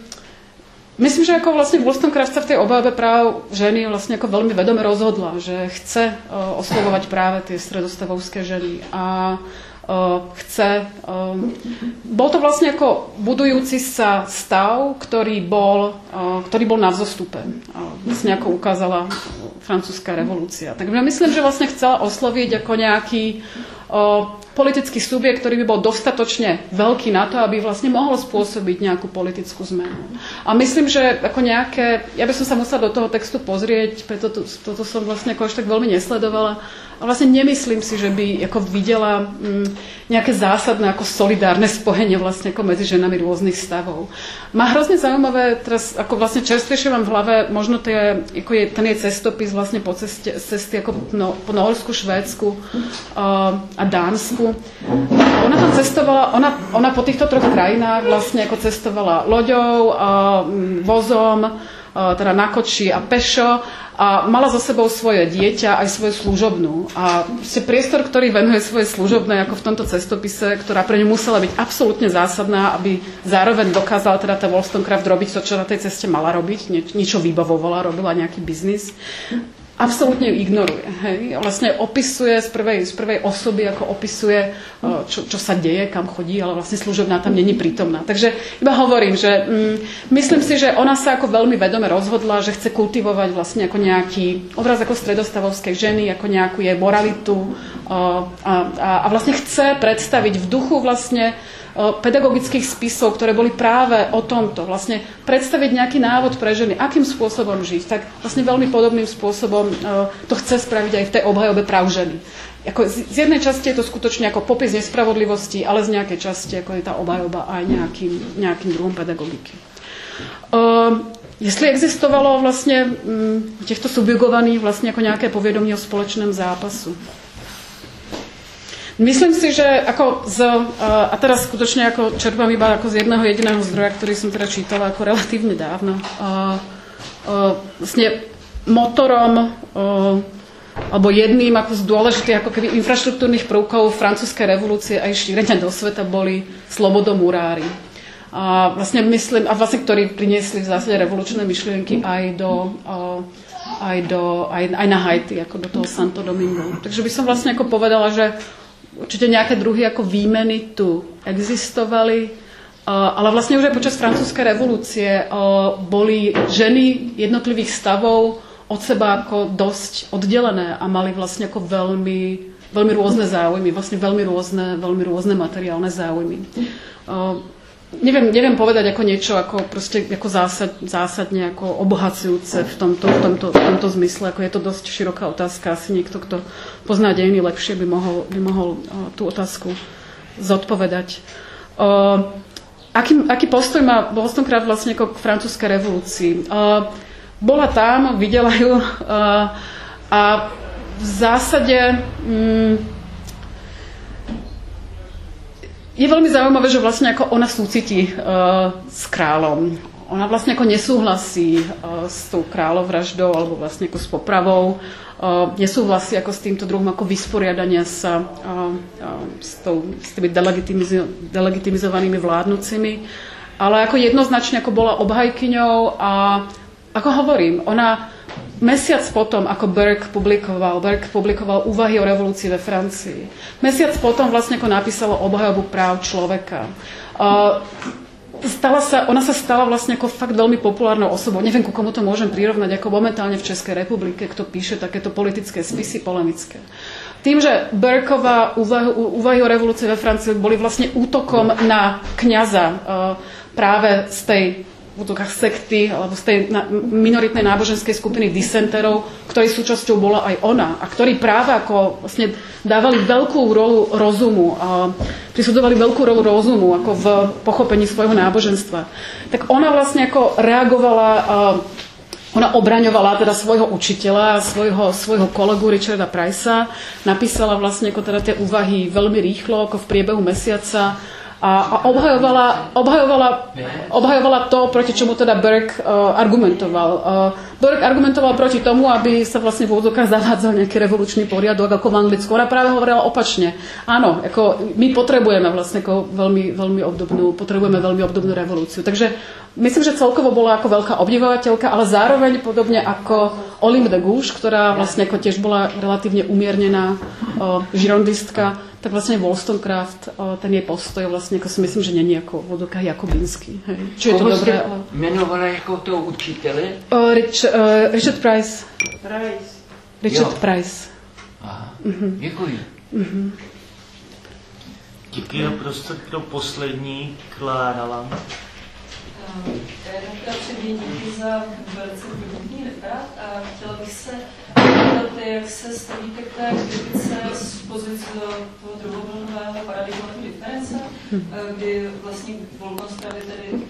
Myslím, že ako vlastne Wollstonecraft v tej obave práv ženy vlastne ako veľmi vedome rozhodla, že chce uh, oslovovať práve tie stredostavovské ženy a uh, chce... Um, bol to vlastne ako budujúci sa stav, ktorý bol, uh, ktorý bol na vzostupe. Vlastne ako ukázala francúzska revolúcia. Takže myslím, že vlastne chcela osloviť ako nejaký politický subjekt, ktorý by bol dostatočne veľký na to, aby vlastne mohol spôsobiť nejakú politickú zmenu. A myslím, že ako nejaké, ja by som sa musela do toho textu pozrieť, preto to, toto som vlastne ako až tak veľmi nesledovala, a vlastne nemyslím si, že by ako videla mm, nejaké zásadné ako solidárne spojenie vlastne ako medzi ženami rôznych stavov. Má hrozne zaujímavé, teraz ako vlastne čerstvejšie mám v hlave, možno tie, ako je, ten jej cestopis vlastne po ceste, cesty ako no, po Norsku, Švédsku uh, a Dánsku. Ona tam cestovala, ona, ona po týchto troch krajinách vlastne ako cestovala loďou, uh, vozom, teda na koči a pešo a mala za sebou svoje dieťa aj svoju služobnú. A ste priestor, ktorý venuje svoje služobné, ako v tomto cestopise, ktorá pre ňu musela byť absolútne zásadná, aby zároveň dokázala teda tá Wollstonecraft robiť to, čo na tej ceste mala robiť, Nie, niečo vybavovala, robila nejaký biznis absolútne ignoruje. Hej? Vlastne opisuje z prvej, z prvej osoby, ako opisuje, čo, čo sa deje, kam chodí, ale vlastne služobná tam není prítomná. Takže iba hovorím, že mm, myslím si, že ona sa ako veľmi vedome rozhodla, že chce kultivovať vlastne ako nejaký obraz ako stredostavovskej ženy, ako nejakú jej moralitu a, a, a vlastne chce predstaviť v duchu vlastne pedagogických spisov, ktoré boli práve o tomto. Vlastne predstaviť nejaký návod pre ženy, akým spôsobom žiť. Tak vlastne veľmi podobným spôsobom to chce spraviť aj v tej obhajobe práv ženy. Ako z jednej časti je to skutočne ako popis nespravodlivosti, ale z nejakej časti ako je tá obhajoba aj nejakým, nejakým druhom pedagogiky. Uh, jestli existovalo vlastne um, těchto subjugovaných vlastne ako nejaké povedomie o spoločnom zápasu. Myslím si, že ako z, a teraz skutočne ako čerpám iba ako z jedného jediného zdroja, ktorý som teda čítala ako relatívne dávno. A, a, vlastne motorom a, alebo jedným ako z dôležitých ako keby infraštruktúrnych prvkov francúzskej revolúcie aj šírenia do sveta boli slobodomurári. A vlastne myslím, a vlastne ktorí priniesli v zásade revolučné myšlienky aj do, aj, do, aj, aj na Haiti, ako do toho Santo Domingo. Takže by som vlastne ako povedala, že určite nejaké druhy ako výmeny tu existovali, ale vlastne už aj počas francúzskej revolúcie boli ženy jednotlivých stavov od seba ako dosť oddelené a mali vlastne ako veľmi, veľmi rôzne záujmy, vlastne veľmi rôzne, veľmi rôzne materiálne záujmy neviem, neviem povedať ako niečo ako, proste, ako zásad, zásadne ako obohacujúce v tomto, v, tomto, v tomto zmysle. Ako je to dosť široká otázka. Asi niekto, kto pozná dejiny lepšie, by mohol, by mohol uh, tú otázku zodpovedať. Uh, aký, aký postoj má Wollstonecraft vlastne ako k francúzskej revolúcii? Uh, bola tam, videla ju uh, a v zásade... Um, je veľmi zaujímavé, že vlastne ako ona súcití uh, s kráľom. Ona vlastne ako nesúhlasí uh, s tou kráľovraždou alebo vlastne ako s popravou. Uh, nesúhlasí ako s týmto druhom ako vysporiadania sa uh, uh, s, tou, s tými delegitimizo- delegitimizovanými vládnucimi. Ale ako jednoznačne ako bola obhajkyňou a ako hovorím, ona Mesiac potom, ako Burke publikoval, Burke publikoval úvahy o revolúcii ve Francii. Mesiac potom vlastne ako napísalo obhajobu práv človeka. Uh, stala sa, ona sa stala vlastne ako fakt veľmi populárnou osobou. Neviem, ku komu to môžem prirovnať, ako momentálne v Českej republike, kto píše takéto politické spisy polemické. Tým, že Burkeová úvahy, o revolúcii ve Francii boli vlastne útokom na kňaza e, práve z tej útokách sekty alebo z tej minoritnej náboženskej skupiny disenterov, ktorej súčasťou bola aj ona a ktorí práve ako vlastne dávali veľkú rolu rozumu a prisudzovali veľkú rolu rozumu ako v pochopení svojho náboženstva. Tak ona vlastne ako reagovala ona obraňovala teda svojho učiteľa, svojho, svojho kolegu Richarda Price'a, napísala vlastne ako teda tie úvahy veľmi rýchlo, ako v priebehu mesiaca a, a obhajovala, obhajovala, obhajovala to, proti čomu teda Burke uh, argumentoval. Uh, Burke argumentoval proti tomu, aby sa vlastne v úvodzokách zavádzal nejaký revolučný poriadok ako v Anglicku. Ona práve hovorila opačne. Áno, ako my potrebujeme vlastne ako veľmi, veľmi obdobnú, potrebujeme veľmi obdobnú revolúciu. Takže myslím, že celkovo bola ako veľká obdivovateľka, ale zároveň podobne ako Olympe de Gouges, ktorá vlastne ako tiež bola relatívne umiernená uh, žirondistka, tak vlastne Wollstonecraft, ten jej postoj vlastne, ako si myslím, že není ako vodokách Jakobinský. Hej. Čo je to dobré, ale... jmenovala jako toho učitele? Uh, Rich, uh, Richard Price. Price. Richard jo. Price. Aha, mm-hmm. děkuji. Mm-hmm. Díky a prostor pro poslední, Klára Lam. Já jenom chtěla předmět za velice podrobný referát a chtěla bych se zeptat, jak se stavíte k té kritice z pozice toho druhovlnového paradigmatu diference, kdy vlastně Volkonstravy tedy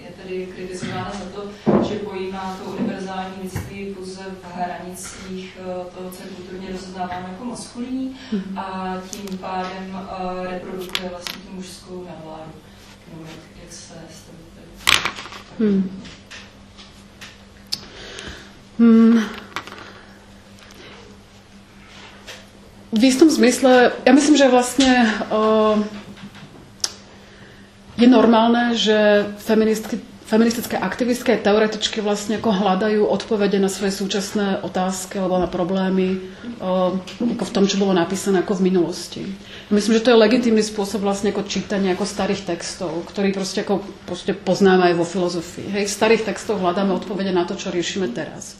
je tedy kritizována za to, že pojímá to univerzální lidství pouze v hranicích toho, co je kulturně rozeznáváno jako maskulinní a tím pádem reprodukuje vlastně tu mužskou nadvládu jak se stavíte? Hmm. Hmm. V istom zmysle, ja myslím, že vlastne uh, je normálne, že feministky feministické aktivistské teoretičky vlastne ako hľadajú odpovede na svoje súčasné otázky alebo na problémy ako v tom, čo bolo napísané ako v minulosti. Myslím, že to je legitímny spôsob vlastne ako čítania ako starých textov, ktorý proste ako proste poznáme vo filozofii. Hej, starých textoch hľadáme odpovede na to, čo riešime teraz.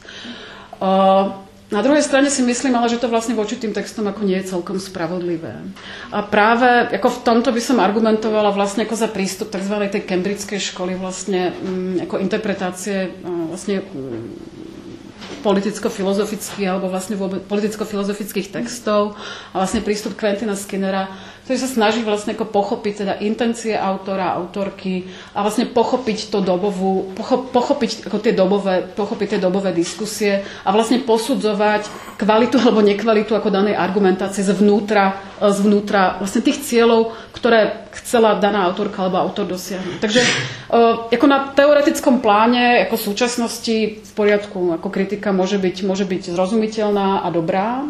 Na druhej strane si myslím ale, že to vlastne voči tým textom ako nie je celkom spravodlivé. A práve ako v tomto by som argumentovala vlastne ako za prístup tzv. tej cambridgeskej školy vlastne mm, ako interpretácie vlastne mm, politicko-filozofických alebo vlastne vôbec politicko-filozofických textov a vlastne prístup Quentina Skinnera ktorý sa snaží vlastne ako pochopiť teda intencie autora, autorky a vlastne pochopiť to dobovú, pochopiť ako tie dobové, pochopiť tie dobové diskusie a vlastne posudzovať kvalitu alebo nekvalitu ako danej argumentácie zvnútra, e, zvnútra vlastne tých cieľov, ktoré chcela daná autorka alebo autor dosiahnuť. Takže e, ako na teoretickom pláne, ako súčasnosti v poriadku, ako kritika môže byť, môže byť zrozumiteľná a dobrá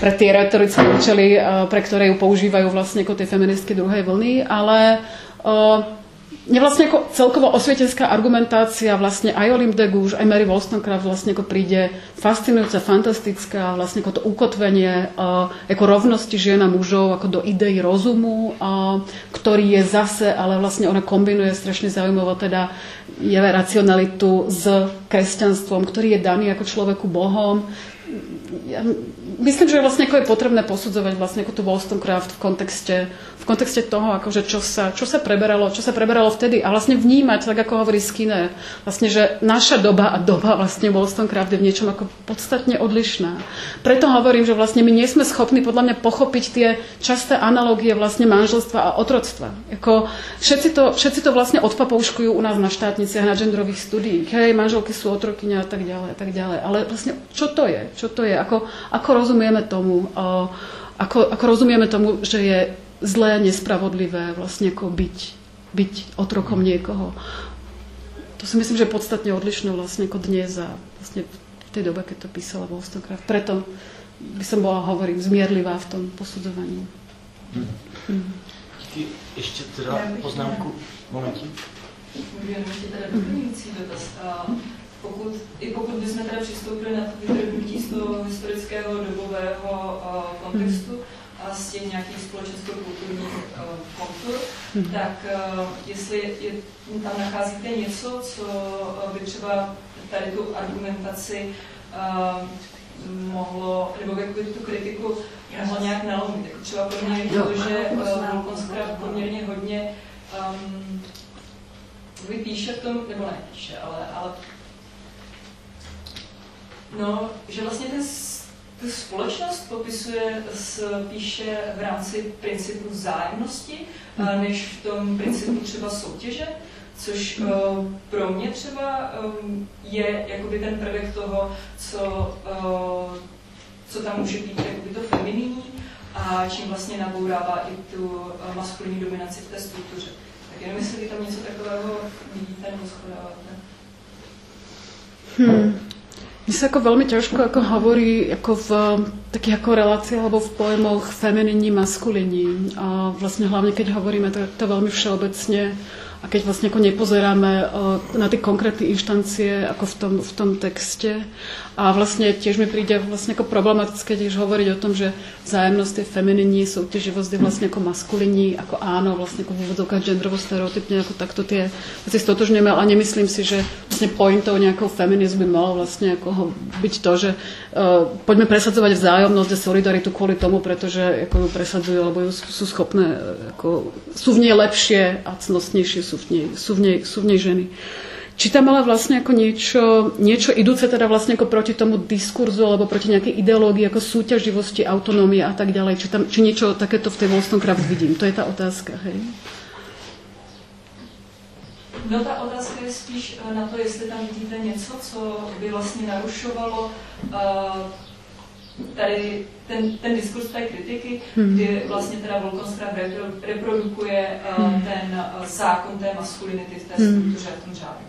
pre tie retorické účely, eh, pre ktoré ju používajú vlastne ako tie feministky druhej vlny, ale uh, mne vlastne ako celkovo osvietenská argumentácia vlastne aj Olympe de Gouges, aj Mary Wollstonecraft vlastne ako príde fascinujúca, fantastická, vlastne ako to ukotvenie uh, ako rovnosti žien a mužov, ako do idei rozumu, uh, ktorý je zase, ale vlastne ona kombinuje strašne zaujímavo teda je racionalitu s kresťanstvom, ktorý je daný ako človeku Bohom. Ja myslím, že vlastne ako je potrebné posudzovať vlastne ako tu Wollstonecraft v kontexte, kontexte toho, akože čo, sa, čo sa preberalo, čo sa preberalo vtedy a vlastne vnímať, tak ako hovorí Skinner, vlastne, že naša doba a doba vlastne Wollstonecraft je v niečom ako podstatne odlišná. Preto hovorím, že vlastne my nie sme schopní podľa mňa pochopiť tie časté analógie vlastne manželstva a otroctva. Ako všetci, to, všetci to vlastne odpapouškujú u nás na štátniciach, na genderových studiích. Hej, manželky sú otrokyne a tak ďalej a tak ďalej. Ale vlastne čo to je? Čo to je? Ako, ako rozumieme tomu, ako, ako rozumieme tomu, že je zlé, nespravodlivé vlastne ako byť, byť otrokom niekoho. To si myslím, že je podstatne odlišné vlastne ako dnes a vlastne v tej dobe, keď to písala Wollstonecraft. Preto by som bola, hovorím, zmierlivá v tom posudzovaní. Hmm. Hmm. Ty ještě teda poznámku, momentík. Ještě teda doplňující dotaz pokud, i pokud bychom teda přistoupili na to vytrhnutí z toho historického dobového uh, kontextu, a z těch nějakých společensko-kulturních uh, kontur, tak uh, jestli je, tam nacházíte něco, co uh, by třeba tady tu argumentaci mohlo, nebo jak by tu kritiku mohlo nějak nalomit. Jako třeba pro mě je to, že Volkonskraft poměrně hodně um, vypíše v tom, nebo ne píše, ale, ale no, že vlastně ten, společnost popisuje spíše v rámci principu vzájemnosti, a než v tom principu třeba soutěže, což uh, pro mě třeba um, je jakoby ten prvek toho, co, uh, co tam může být jakoby to femininní a čím vlastně nabourává i tu maskulinní dominaci v té struktuře. Tak jenom jestli vy tam něco takového vidíte nebo shodáváte. Mne sa ako veľmi ťažko ako hovorí ako v takých ako reláciách alebo v pojmoch femininí, maskuliní. A vlastne hlavne keď hovoríme to, to veľmi všeobecne a keď vlastne ako nepozeráme eh, na tie konkrétne inštancie ako v tom, v tom texte. A vlastne tiež mi príde vlastne ako problematické tiež hovoriť o tom, že vzájemnosť je femininí, súťaživosť je vlastne ako maskuliní, ako áno, vlastne ako v genderovo stereotypne, ako takto tie veci stotožňujeme, ale nemyslím si, že vlastne pointou nejakého feminizmu by malo vlastne ako byť to, že uh, poďme presadzovať vzájomnosť a solidaritu kvôli tomu, pretože ako ju presadzujú, alebo ju sú, sú schopné, eh, ako, sú v nej lepšie a cnostnejšie sú v nej, sú v nej, sú v nej ženy. Či tam ale vlastne ako niečo, niečo idúce teda vlastne ako proti tomu diskurzu alebo proti nejakej ideológii ako súťaživosti, autonómie a tak ďalej. Či, tam, či niečo takéto v tej Wollstonecraft vidím. To je tá otázka. Hej. No ta otázka je spíš eh, na to, jestli tam vidíte něco, co by vlastně narušovalo uh, tady ten, ten diskurs té kritiky, Hmm. kdy vlastně teda Volkonstrav repro- reprodukuje uh, ten uh, zákon té maskulinity v té Hmm. struktuře, v tom řádu.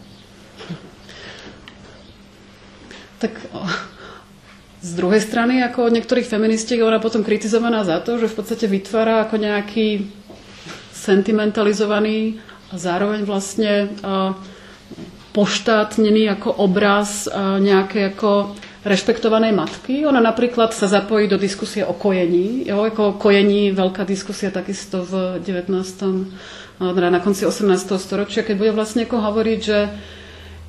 Tak z druhej strany, ako od niektorých feministiek, ona potom kritizovaná za to, že v podstate vytvára ako nejaký sentimentalizovaný a zároveň vlastne a, poštátnený ako obraz a, nejakej ako rešpektovanej matky. Ona napríklad sa zapojí do diskusie o kojení. Jo, ako o kojení veľká diskusia takisto v 19. a teda na konci 18. storočia, keď bude vlastne ako hovoriť, že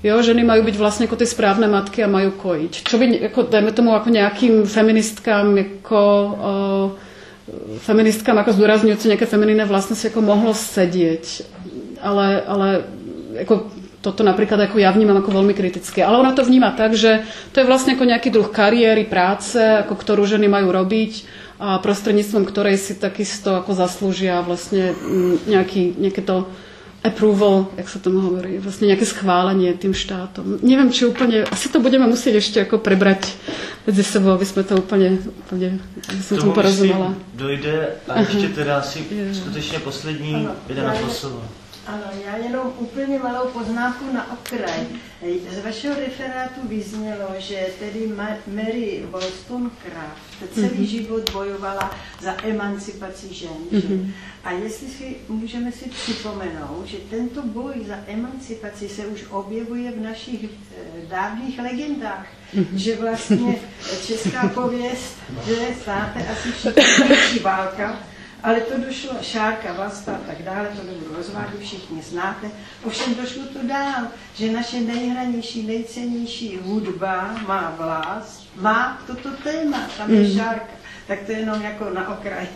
Jo, ženy majú byť vlastne ako tie správne matky a majú kojiť. Čo by, ako, dajme tomu, ako nejakým feministkám, ako, o, feministkám, ako zdôrazňujúce nejaké feminínne vlastnosti, ako mohlo sedieť. Ale, ale ako, toto napríklad ako ja vnímam ako veľmi kritické. Ale ona to vníma tak, že to je vlastne ako nejaký druh kariéry, práce, ako ktorú ženy majú robiť a prostredníctvom ktorej si takisto ako zaslúžia vlastne mm, nejaký, nejaké to approval, jak sa tomu hovorí, vlastne nejaké schválenie tým štátom. Neviem, či úplne, asi to budeme musieť ešte ako prebrať medzi sebou, aby sme to úplne, úplne aby som tomu porozumela. dojde a ještě teda asi Jo. skutečně poslední jeden na právě. Ano, já jenom úplně malou poznámku na okraj. Z vašeho referátu vyznělo, že tedy Ma- Mary Wollstonecraft celý život bojovala za emancipaci žen. že? A jestli si můžeme si připomenout, že tento boj za emancipaci se už objevuje v našich eh, dávných legendách, že vlastně česká pověst, že znáte asi všichni válka, ale to došlo, Šárka, Vlasta a tak dále, to nebudu rozvádět, všichni znáte. Ovšem došlo to dál, že naše nejhranější, nejcennější hudba má vlast, má toto téma, tam je Šárka. Tak to jenom jako na okraj.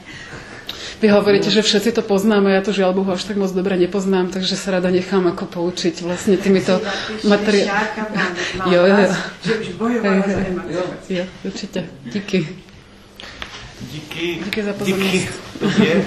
Vy hovoríte, že všetci to poznáme, ja to žiaľ Bohu až tak moc dobre nepoznám, takže sa rada nechám ako poučiť vlastne týmito materiálmi. Šárka má, má Jo, jo, že už bojovala za hej. emancipaci. Jo, určite. Díky. Díky. Díky za pozornost. Díky. 别